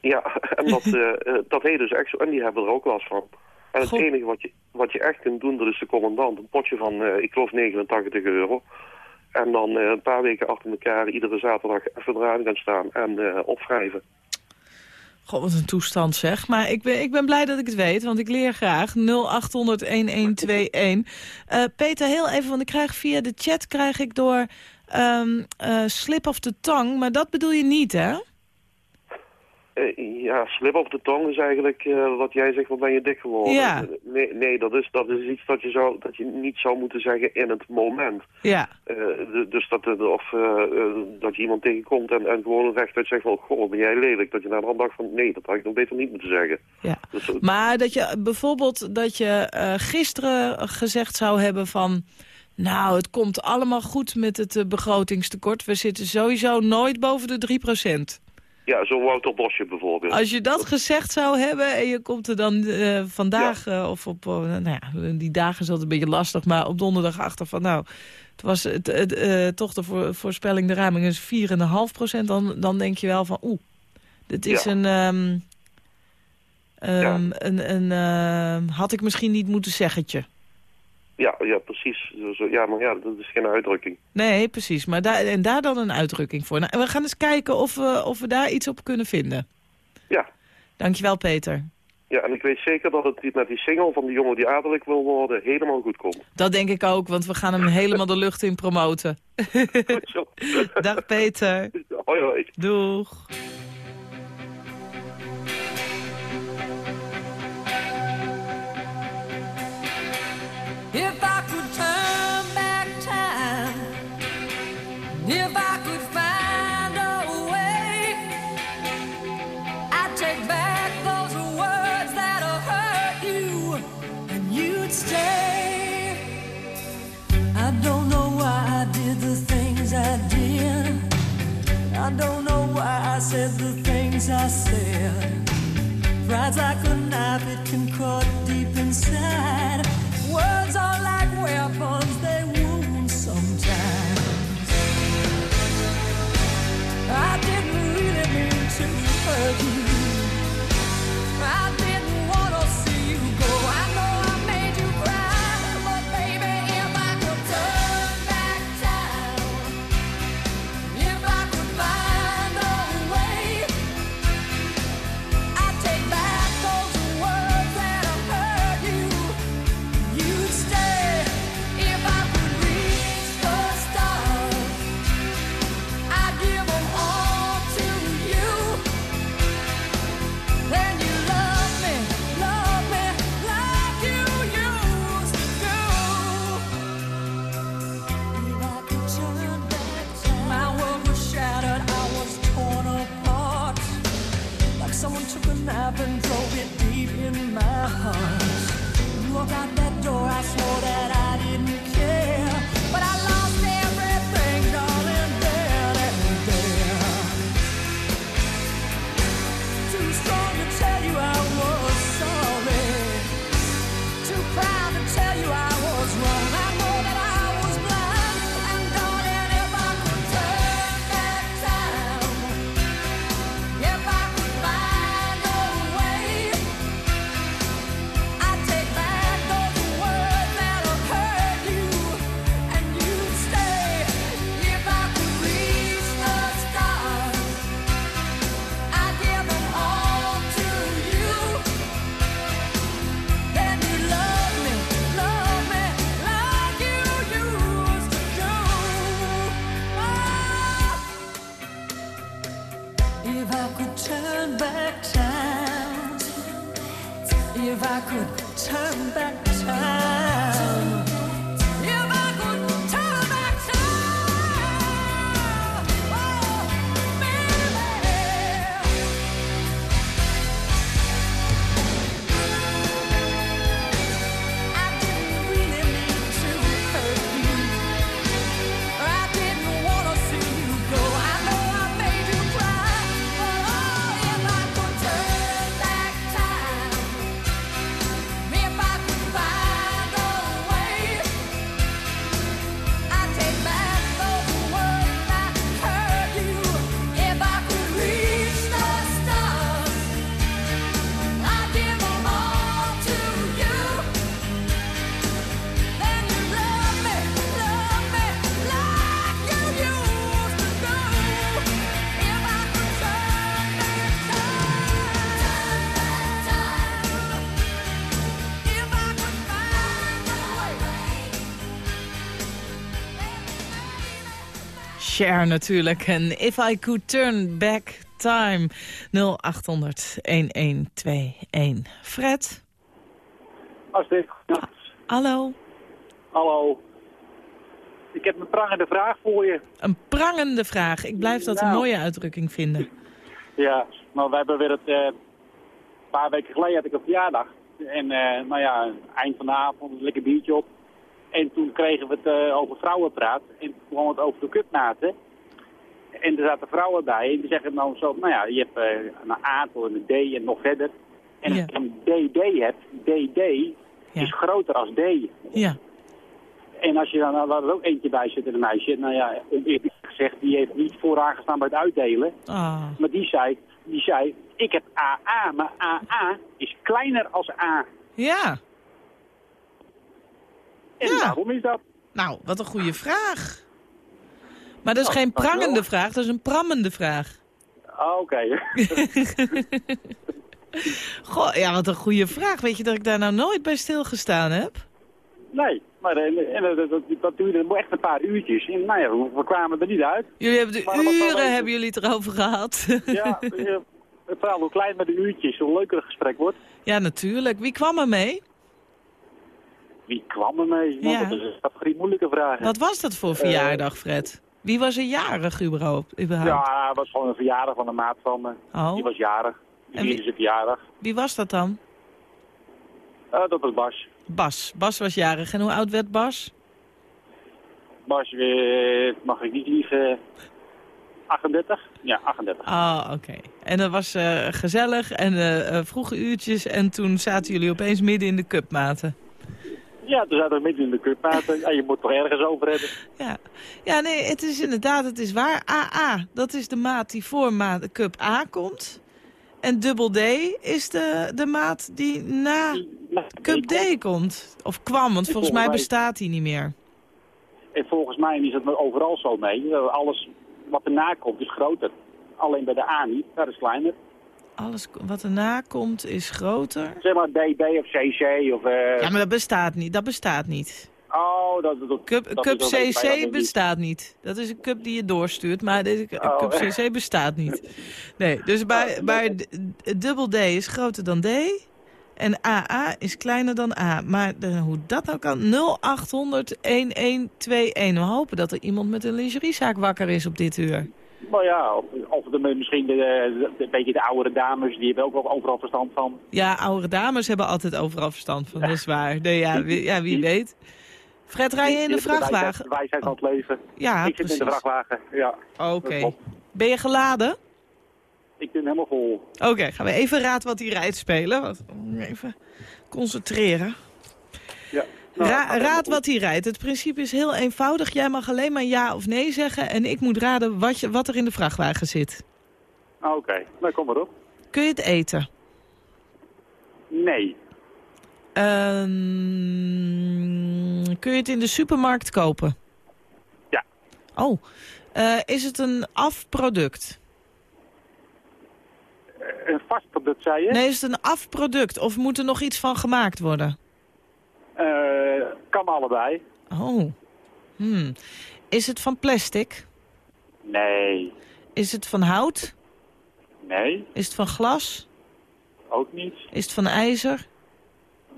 ja, en dat, eh, eh, dat heet dus echt zo. En die hebben er ook last van. En het enige wat je, wat je echt kunt doen, dat is de commandant. Een potje van, ik geloof 89 euro. En dan een paar weken achter elkaar iedere zaterdag even eraan gaan staan en opwrijven. Goh, wat een toestand zeg. Maar ik ben, ik ben blij dat ik het weet, want ik leer graag. 0800-1121. Eh, Peter, heel even, want ik krijg via de chat krijg ik door ehm, eh, slip of the tongue. Maar dat bedoel je niet, hè? Eh, ja, slip op de tong is eigenlijk eh, wat jij zegt, wat ben je dik geworden. Ja. Nee, nee dat, is, dat is iets dat je, zou, dat je niet zou moeten zeggen in het moment. Ja. Eh, dus dat, of, dat je iemand tegenkomt en, en gewoon rechtuit zegt van, goh, ben jij lelijk? Dat je na de hand dacht van, nee, dat had ik nog beter niet moeten zeggen. Ja. Dus, Maar dat je bijvoorbeeld dat je gisteren gezegd zou hebben van... nou, het komt allemaal goed met het begrotingstekort. We zitten sowieso nooit boven de 3 ja, zo'n Wouter Bosje bijvoorbeeld. Als je dat gezegd zou hebben en je komt er dan eh, vandaag... eh, of op, eh, nou ja, die dagen is altijd een beetje lastig... maar op donderdag achter van nou... Het was het, het, toch de voor, voorspelling, de raming is 4,5% Dan, dan denk je wel van oeh, dit is Ja. een... ehm, ehm, een, een ehm, had ik misschien niet moeten zeggetje. Ja, ja, precies. Ja, maar ja, dat is geen uitdrukking. Nee, precies. Maar daar, en daar dan een uitdrukking voor. Nou, en we gaan eens kijken of we, of we daar iets op kunnen vinden. Ja. Dankjewel, Peter. Ja, en ik weet zeker dat het met die single van die jongen die adellijk wil worden helemaal goed komt. Dat denk ik ook, want we gaan hem helemaal de lucht in promoten. Dag Peter. Hoi, hoi. Doeg. If I could turn back time, if I could find a way, I'd take back those words that hurt you, and you'd stay. I don't know why I did the things I did. I don't know why I said the things I said. Pride's like a knife, it can cut deep inside. Words are like weapons, they wound sometimes. I didn't really mean to hurt you. I Cher natuurlijk. En If I Could Turn Back Time. 0800 1121. Fred? Astrid, Hallo. hallo. Ik heb een prangende vraag voor je. Een prangende vraag. Ik blijf dat een Nou. mooie uitdrukking vinden. Ja, maar we hebben weer het... eh, een paar weken geleden had ik een verjaardag. En eh, nou ja, eind van de avond een lekker biertje op. En toen kregen we het eh, over vrouwenpraat. En toen kwam het over de cupmaten. En er zaten vrouwen bij. En die zeggen dan zo, nou ja, je hebt eh, een A tot een D en nog verder. En als je een DD hebt, DD is groter als D. Ja. En als je dan, nou, er ook eentje bij zitten, een meisje. Nou ja, oneerlijk gezegd, die heeft niet vooraan gestaan bij het uitdelen. Ah. Maar die zei, die zei, ik heb AA, maar AA is kleiner als A. Ja. En waarom is dat? Nou, wat een goede vraag. Maar dat is Oh, geen prangende vraag, dat is een prammende vraag. Ah, Oké. Goh, ja, wat een goede vraag. Weet je dat ik daar nou nooit bij stilgestaan heb? nee, maar eh, en, dat, dat, dat duurde echt een paar uurtjes. En nou ja, we, we kwamen er niet uit. Jullie hebben de Maar uren hebben jullie het erover gehad. Ja, eh, vooral hoe klein met de uurtjes, hoe leuker het gesprek wordt. ja, natuurlijk. Wie kwam er mee? Wie kwam er mee? Nou, Ja. Dat is een moeilijke vragen. Wat was dat voor verjaardag, Fred? Wie was er jarig überhaupt? überhaupt? Ja, het was gewoon een verjaardag van een maat van me. Oh. Die was jarig. Die En wie- zijn verjaardag. Wie was dat dan? Eh, dat was Bas. Bas. Bas was jarig. En hoe oud werd Bas? Bas, eh, mag ik niet liegen, 38? Ja, 38. Ah, oké. En dat was eh, gezellig en eh, eh, vroege uurtjes. En toen zaten jullie opeens midden in de cupmaten. Ja, toen zaten we midden in de cupmaten. Ja, je moet toch ergens over hebben. Ja. ja, nee, het is inderdaad, het is waar. AA, dat is de maat die voor maat cup A komt. En dubbel D is de, de maat die na cup D komt. Of kwam, want volgens mij bestaat die niet meer. En volgens mij is het overal zo mee. Alles wat erna komt is groter. Alleen bij de A niet, dat is kleiner. Alles wat erna komt is groter. Zeg maar DB of CC of... eh, Ja, maar dat bestaat niet. Dat bestaat niet. Oh, dat, dat, Cup, dat cup is bij CC bestaat niet. Dat is een cup die je doorstuurt, maar deze Oh, cup? CC bestaat niet. Nee, dus bij, bij d- dubbel D is groter dan D. En AA is kleiner dan A. Maar de- hoe dat nou kan, 0800 1121. We hopen dat er iemand met een lingeriezaak wakker is op dit uur. Nou ja, of, of de, misschien de, een beetje de oudere dames, die hebben ook wel overal verstand van. Ja, oudere dames hebben altijd overal verstand van, dat is waar. Nee, ja, wie, ja, wie weet. Fred, rij je in de vrachtwagen? De wijsheid van het leven. Ja, ik zit in de vrachtwagen, ja. Oké. Ben je geladen? Ik ben helemaal vol. Oké, gaan we even raad wat hij rijdt spelen. Even concentreren. Ja. Ra- raad wat hij rijdt. Het principe is heel eenvoudig. Jij mag alleen maar ja of nee zeggen. En ik moet raden wat, je, wat er in de vrachtwagen zit. Ah, Oké, nou kom maar op. Kun je het eten? Nee. Ehm, kun je het in de supermarkt kopen? Ja. Oh, Eh, is het een afproduct? Eh, Een vast product, zei je? Nee, is het een afproduct? Of moet er nog iets van gemaakt worden? Eh, kan allebei. Oh. Hmm. Is het van plastic? Nee. Is het van hout? Nee, Is het van glas? ook niet. Is het van ijzer?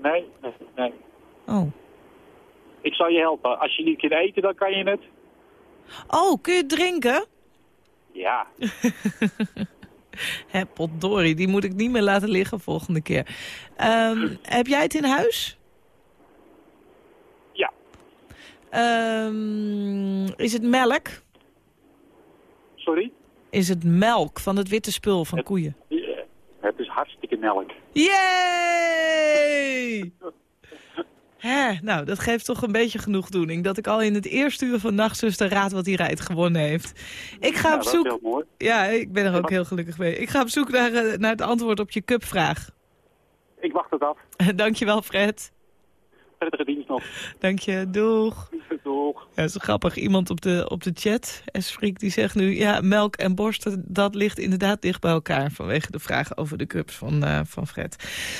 Nee, nee, nee. Oh. Ik zal je helpen. Als je niet kunt eten, dan kan je het. Oh, kun je het drinken? Ja. Hè, potdorie, die moet ik niet meer laten liggen volgende keer. Ehm, heb jij het in huis? Ja. Ehm, is het melk? Sorry? Is het melk van het witte spul van koeien? Het is hartstikke melk. Yay! Hè, nou, dat geeft toch een beetje genoegdoening... dat ik al in het eerste uur van Nachtzuster raad wat hij rijdt gewonnen heeft. Ik ga Ja, op dat is zoek... heel mooi. Ja, ik ben er ook heel gelukkig mee. Ik ga op zoek naar, eh, naar het antwoord op je cupvraag. Ik wacht het af. Dankjewel, Fred. Prettige dienst nog. Dank je, doeg. Doeg. Ja, dat is grappig. Iemand op de, op de chat, Esfriek, die zegt nu... ja, melk en borsten, dat ligt inderdaad dicht bij elkaar... vanwege de vraag over de cups van, eh, van Fred.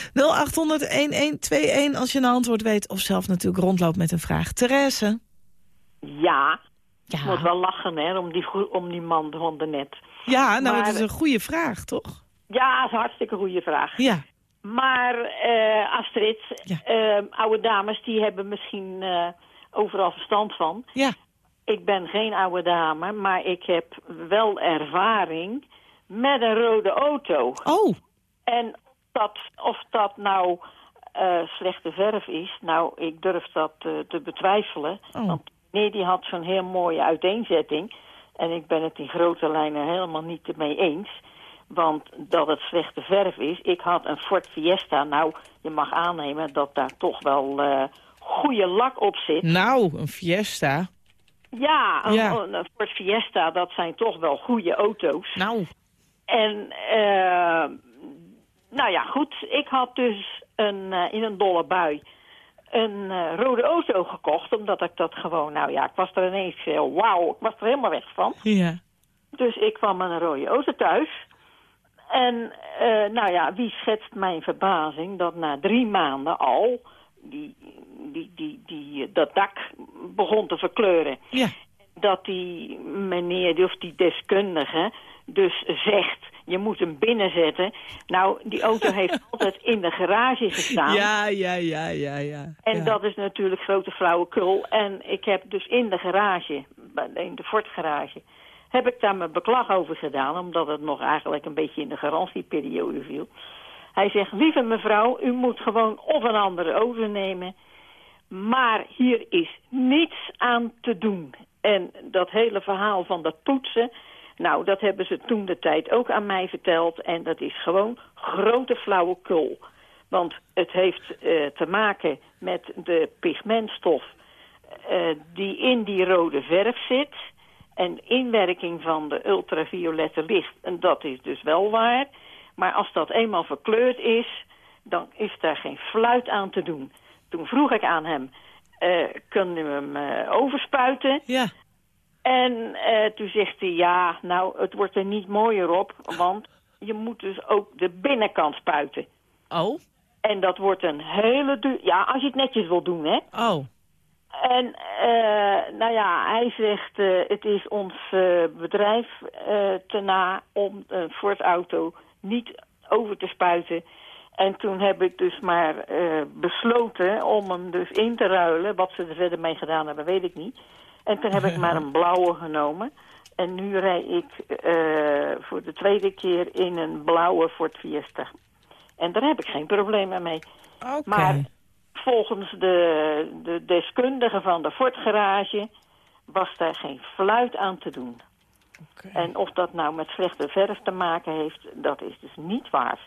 0800-1121 als je een antwoord weet... of zelf natuurlijk rondloopt met een vraag. Therese? Ja. Ik moet wel lachen, hè, om die, om die man van daarnet. Ja, nou, Maar- het is een goede vraag, toch? Ja, dat is een hartstikke goede vraag. Ja. Maar eh, Astrid, eh, oude dames, die hebben misschien eh, overal verstand van. Ja. Ik ben geen oude dame, maar ik heb wel ervaring met een rode auto. Oh. En dat, of dat nou eh, slechte verf is, nou, ik durf dat te betwijfelen. Oh. Want nee, die had zo'n heel mooie uiteenzetting. En ik ben het in grote lijnen helemaal niet mee eens. Want dat het slechte verf is. Ik had een Ford Fiesta. Nou, je mag aannemen dat daar toch wel eh goede lak op zit. Nou, een Fiesta. Ja, een, Ja. een Ford Fiesta, dat zijn toch wel goede auto's. Nou. En, eh, nou ja, goed. Ik had dus een, eh, in een dolle bui een rode auto gekocht. Omdat ik dat gewoon, nou ja, ik was er ineens, wauw, ik was er helemaal weg van. Ja. Dus ik kwam met een rode auto thuis. En eh, nou ja, wie schetst mijn verbazing dat na drie maanden al die, die, die, die, dat dak begon te verkleuren. Ja. Dat die meneer, of die deskundige, dus zegt, je moet hem binnenzetten. Nou, die auto heeft altijd in de garage gestaan. Ja, ja, ja, ja, ja. En ja. dat is natuurlijk grote flauwekul. En ik heb dus in de garage, in de Ford garage, heb ik daar mijn beklag over gedaan, omdat het nog eigenlijk een beetje in de garantieperiode viel. Hij zegt, lieve mevrouw, u moet gewoon of een andere auto nemen, maar hier is niets aan te doen. En dat hele verhaal van dat poetsen, nou, dat hebben ze toen de tijd ook aan mij verteld. En dat is gewoon grote flauwekul. Want het heeft eh, te maken met de pigmentstof eh, die in die rode verf zit. En inwerking van de ultraviolette licht, en dat is dus wel waar. Maar als dat eenmaal verkleurd is, dan is daar geen fluit aan te doen. Toen vroeg ik aan hem, eh kunnen we hem eh, overspuiten? Ja. En eh, toen zegt hij, ja, nou, het wordt er niet mooier op, want je moet dus ook de binnenkant spuiten. Oh? En dat wordt een hele duur... Ja, als je het netjes wil doen, hè. Oh. En, eh, nou ja, hij zegt, eh, het is ons eh, bedrijf te na om een Ford-auto niet over te spuiten. En toen heb ik dus maar eh, besloten om hem dus in te ruilen. Wat ze er verder mee gedaan hebben, weet ik niet. En toen heb ik maar een blauwe genomen. En nu rij ik eh, voor de tweede keer in een blauwe Ford Fiesta. En daar heb ik geen probleem mee. Maar volgens de, de deskundige van de Ford garage was daar geen fluit aan te doen. En of dat nou met slechte verf te maken heeft, dat is dus niet waar.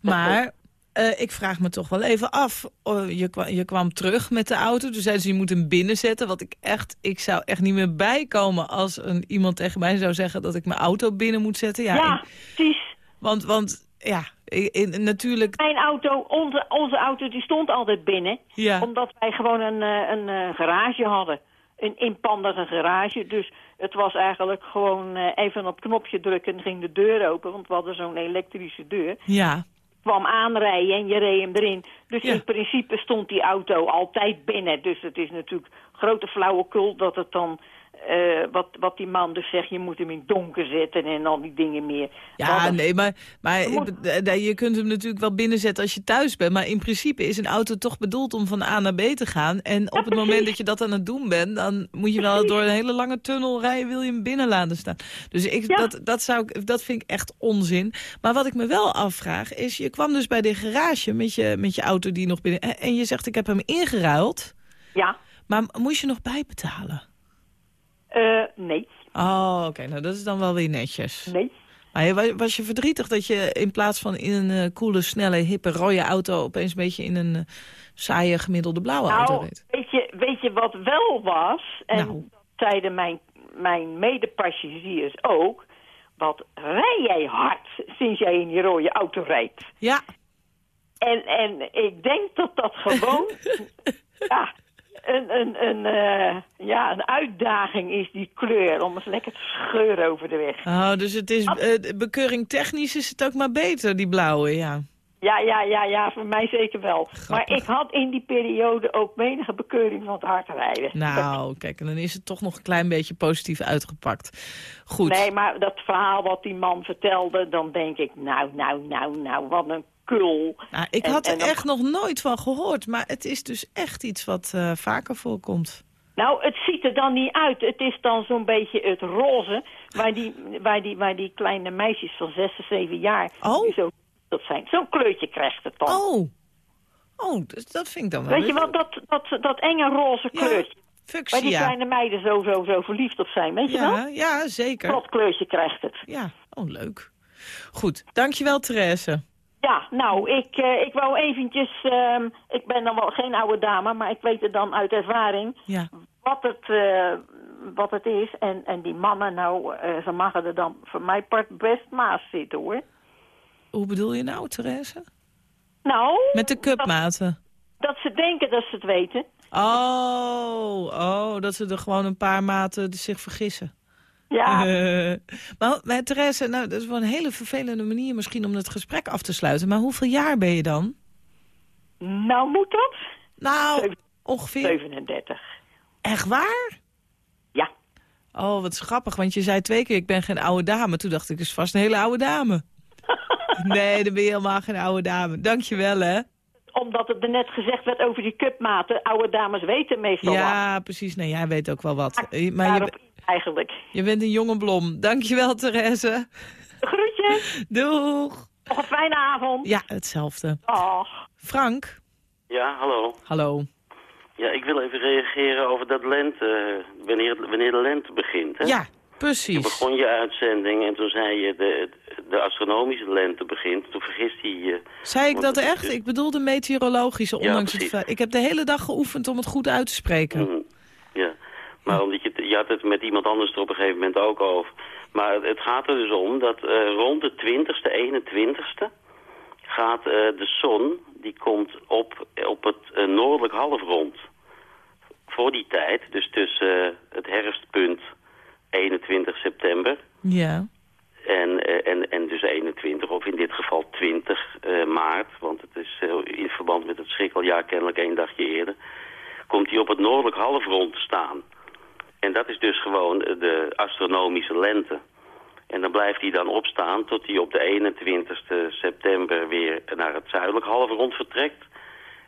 Maar eh, ik vraag me toch wel even af. Oh, je, kwam, je kwam terug met de auto. Toen zeiden ze, je moet hem binnenzetten. Wat ik echt, ik zou echt niet meer bijkomen als een, iemand tegen mij zou zeggen dat ik mijn auto binnen moet zetten. Ja, Ja, precies. want, want ja, in, natuurlijk... Mijn auto, onze, onze auto, die stond altijd binnen. Ja. Omdat wij gewoon een, eh, een eh, garage hadden. Een inpandige garage. Dus het was eigenlijk gewoon eh, even op knopje drukken en ging de deur open. Want we hadden zo'n elektrische deur. Ja, kwam aanrijden en je reed hem erin. Dus in principe stond die auto altijd binnen. Dus het is natuurlijk grote flauwekul dat het dan eh, wat, wat die man dus zegt, je moet hem in donker zetten en al die dingen meer. Ja, nee, maar, maar Je moet- je kunt hem natuurlijk wel binnenzetten als je thuis bent. Maar in principe is een auto toch bedoeld om van A naar B te gaan. En op het moment dat je dat aan het doen bent... dan moet je wel door een hele lange tunnel rijden... wil je hem binnen laten staan. Dus ik, dat, dat, zou ik, dat vind ik echt onzin. Maar wat ik me wel afvraag is... je kwam dus bij de garage met je, met je auto die nog binnen... en- en je zegt ik heb hem ingeruild. Ja. Maar moest je nog bijbetalen? Eh, nee. Oh, oké. Nou, dat is dan wel weer netjes. Nee. Maar was je verdrietig dat je in plaats van in een eh, coole, snelle, hippe, rode auto... opeens een beetje in een eh, saaie, gemiddelde blauwe auto Nou, reed? weet je, weet je wat wel was? En Nou. dat zeiden mijn, mijn medepassagiers ook. Wat rij jij hard sinds jij in die rode auto rijdt? Ja. En, en ik denk dat dat gewoon ja, een, een, een, eh, ja, een uitdaging is, die kleur. Om eens lekker te scheuren over de weg. Oh, dus het is, eh, bekeuring technisch is het ook maar beter, die blauwe, ja. Ja, ja, ja, ja, voor mij zeker wel. Maar ik had in die periode ook menige bekeuring van het hardrijden. Nou, kijk, en dan is het toch nog een klein beetje positief uitgepakt. Goed. Nee, maar dat verhaal wat die man vertelde, dan denk ik, nou, nou, nou, nou, wat een kul. Nou, ik En- had er echt nog nooit van gehoord, maar het is dus echt iets wat eh, vaker voorkomt. Nou, het ziet er dan niet uit. Het is dan zo'n beetje het roze, waar die, waar die, waar die kleine meisjes van zes of zeven jaar, die zo dat zijn. Zo'n kleurtje krijgt het dan. Oh, oh dus dat vind ik dan wel Weet je wat, dat, dat, dat enge roze kleurtje. fuchsia. Waar die kleine meiden zo, zo, zo verliefd op zijn, weet je Ja, wel? ja, zeker. Dat kleurtje krijgt het. Ja, oh leuk. Goed, dankjewel Therese. Ja, nou, ik, eh, ik wou eventjes... ehm, ik ben dan wel geen oude dame, maar ik weet het dan uit ervaring... Ja. wat het, eh, wat het is. En, en die mannen, nou, eh, ze mogen er dan voor mij part best naast zitten, hoor. Hoe bedoel je nou, Therese? Nou... Met de cupmaten. Dat ze denken dat ze het weten. Oh, oh, dat ze er gewoon een paar maten zich vergissen. Ja. Eh, maar, maar Therese, nou, dat is wel een hele vervelende manier misschien om het gesprek af te sluiten. Maar hoeveel jaar ben je dan? Nou, moet dat? Nou, ongeveer... 37. Echt waar? Ja. Oh, wat grappig, want je zei twee keer ik ben geen oude dame. Toen dacht ik, is vast een hele oude dame. nee, dan ben je helemaal geen oude dame. Dankjewel, hè. Omdat het er net gezegd werd over die cupmaten. Oude dames weten meestal wat. Ja, precies. Nee, jij weet ook wel wat. Maar je, eigenlijk. je bent een jonge blom. Dankjewel, Therese. Groetjes. Doeg. Nog een fijne avond. Ja, hetzelfde. Dag. Frank. Ja, hallo. Hallo. Ja, ik wil even reageren over dat lente, wanneer, het- wanneer de lente begint. Hè? Ja, Toen precies. begon je uitzending en toen zei je de, de astronomische lente begint. Toen vergiste je je. Zei ik dat het is echt? dus- Ik bedoelde meteorologische, Ja, ondanks het precies. feit. Ik heb de hele dag geoefend om het goed uit te spreken. Mhm. Maar omdat je, het- je had het met iemand anders er op een gegeven moment ook over. Maar het, het gaat er dus om dat eh, rond de 20ste, 21ste gaat eh, de zon, die komt op, op het eh, noordelijk halfrond. Voor die tijd, dus tussen het herfstpunt 21 september Ja. en, en, en dus 21, of in dit geval 20 eh, maart, want het is in verband met het schrikkeljaar kennelijk één dagje eerder, komt hij op het noordelijk halfrond te staan. En dat is dus gewoon de astronomische lente. En dan blijft hij dan opstaan tot hij op de 21ste september weer naar het zuidelijk halfrond vertrekt.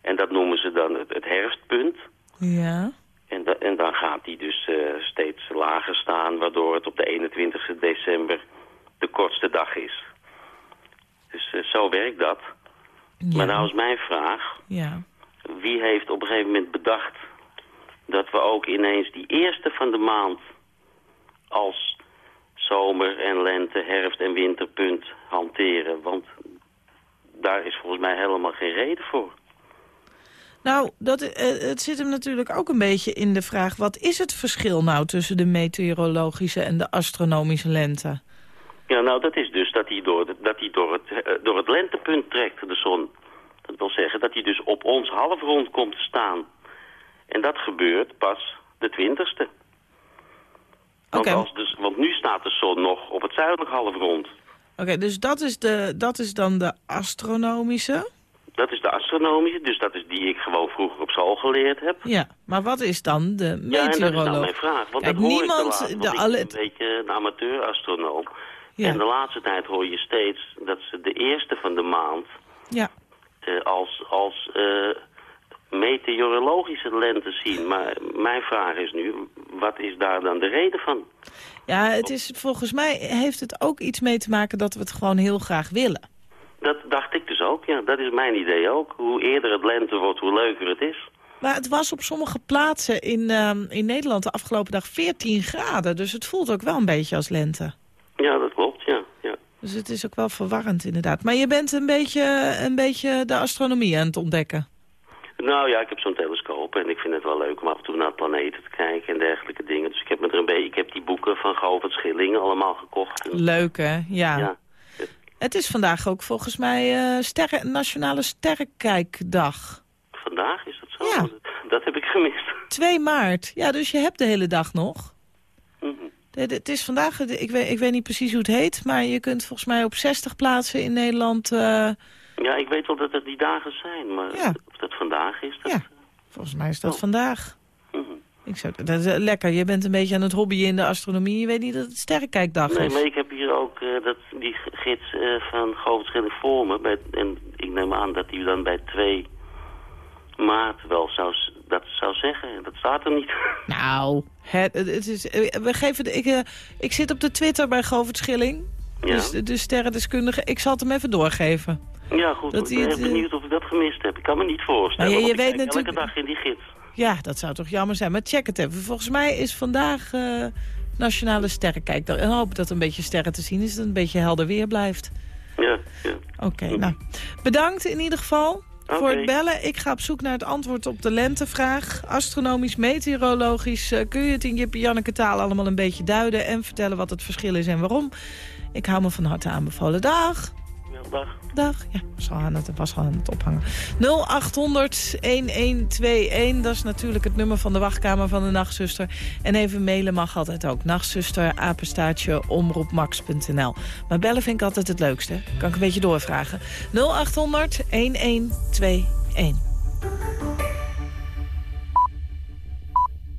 En dat noemen ze dan het, het herfstpunt. Ja. En, da- en dan gaat hij dus eh, steeds lager staan, waardoor het op de 21ste december de kortste dag is. Dus eh, zo werkt dat. Maar nou is mijn vraag, Ja. wie heeft op een gegeven moment bedacht dat we ook ineens die eerste van de maand als zomer en lente, herfst en winterpunt hanteren? Want daar is volgens mij helemaal geen reden voor. Nou, dat, eh, het zit hem natuurlijk ook een beetje in de vraag... wat is het verschil nou tussen de meteorologische en de astronomische lente? Ja, nou dat is dus dat hij door, dat hij door, het, eh, door het lentepunt trekt, de zon. Dat wil zeggen dat hij dus op ons halfrond komt te staan. En dat gebeurt pas de twintigste. Want, als dus, want nu staat de zon nog op het zuidelijk halfrond. Oké, dus dat is, de, dat is dan de astronomische? Dat is de astronomische, dus dat is die ik gewoon vroeger op school geleerd heb. Ja, maar wat is dan de Ja, en dat is meteoroloog? dan mijn vraag. Want Kijk, dat hoor niemand- ik laat, de ik een beetje een amateur-astronoom. Ja. En de laatste tijd hoor je steeds dat ze de eerste van de maand Ja. eh, als, als eh, meteorologische lente zien. Maar mijn vraag is nu, wat is daar dan de reden van? Ja, het is, volgens mij heeft het ook iets mee te maken dat we het gewoon heel graag willen. Dat dacht ik dus ook, ja. Dat is mijn idee ook. Hoe eerder het lente wordt, hoe leuker het is. Maar het was op sommige plaatsen in, ehm, in Nederland de afgelopen dag 14 graden. Dus het voelt ook wel een beetje als lente. Ja, dat klopt, ja. ja. Dus het is ook wel verwarrend inderdaad. Maar je bent een beetje, een beetje de astronomie aan het ontdekken. Nou ja, ik heb zo'n telescoop en ik vind het wel leuk om af en toe naar planeten te kijken en dergelijke dingen. Dus ik heb, me er een beetje, ik heb die boeken van Govert Schilling allemaal gekocht. En- Leuk hè? Ja. Ja. Het is vandaag ook volgens mij eh sterren, Nationale Sterrenkijkdag. Vandaag is dat zo? Ja. Dat heb ik gemist. 2 maart. Ja, dus je hebt de hele dag nog. Mhm. De- de- Het is vandaag, de- ik weet, ik weet niet precies hoe het heet... maar je kunt volgens mij op 60 plaatsen in Nederland... eh, Ja, ik weet wel dat het die dagen zijn, maar Ja. of dat vandaag is, dat... Ja. volgens mij is Oh. dat vandaag. Mhm. Ik zou, dat is eh, lekker, je bent een beetje aan het hobbyen in de astronomie. Je weet niet dat het Sterrenkijkdag Nee, is. maar ik heb hier ook eh, dat, die gids eh, van Govert Schilling voor me. Bij, en ik neem aan dat hij dan bij 2 maart wel zou, dat zou zeggen. Dat staat er niet. Nou, het, het is, eh, we geven de, ik, eh, ik zit op de Twitter bij Govert Schilling. Ja. Dus de, de sterrendeskundige. Ik zal het hem even doorgeven. Ja, goed. Dat ik ben het, eh, benieuwd of ik dat gemist heb. Ik kan me niet voorstellen. Maar je- je weet kijk natuurlijk- elke dag in die gids. Ja, dat zou toch jammer zijn. Maar check het even. Volgens mij is vandaag eh, Nationale Sterrenkijkdag. En hoop dat een beetje sterren te zien is. Dat het een beetje helder weer blijft. Ja, ja. Oké, nou. Bedankt in ieder geval voor het bellen. Ik ga op zoek naar het antwoord op de lentevraag. Astronomisch, meteorologisch. eh, kun je het in Jippie Janneke taal allemaal een beetje duiden... en vertellen wat het verschil is en waarom? Ik hou me van harte aanbevolen. Dag. Dag. Dag. Ja, was al het, was al aan het ophangen. 0800-1121. Dat is natuurlijk het nummer van de wachtkamer van de nachtzuster. En even mailen mag altijd ook. Nachtzuster, apenstaartje, omroepmax.nl. Maar bellen vind ik altijd het leukste. Kan ik een beetje doorvragen. 0800-1121.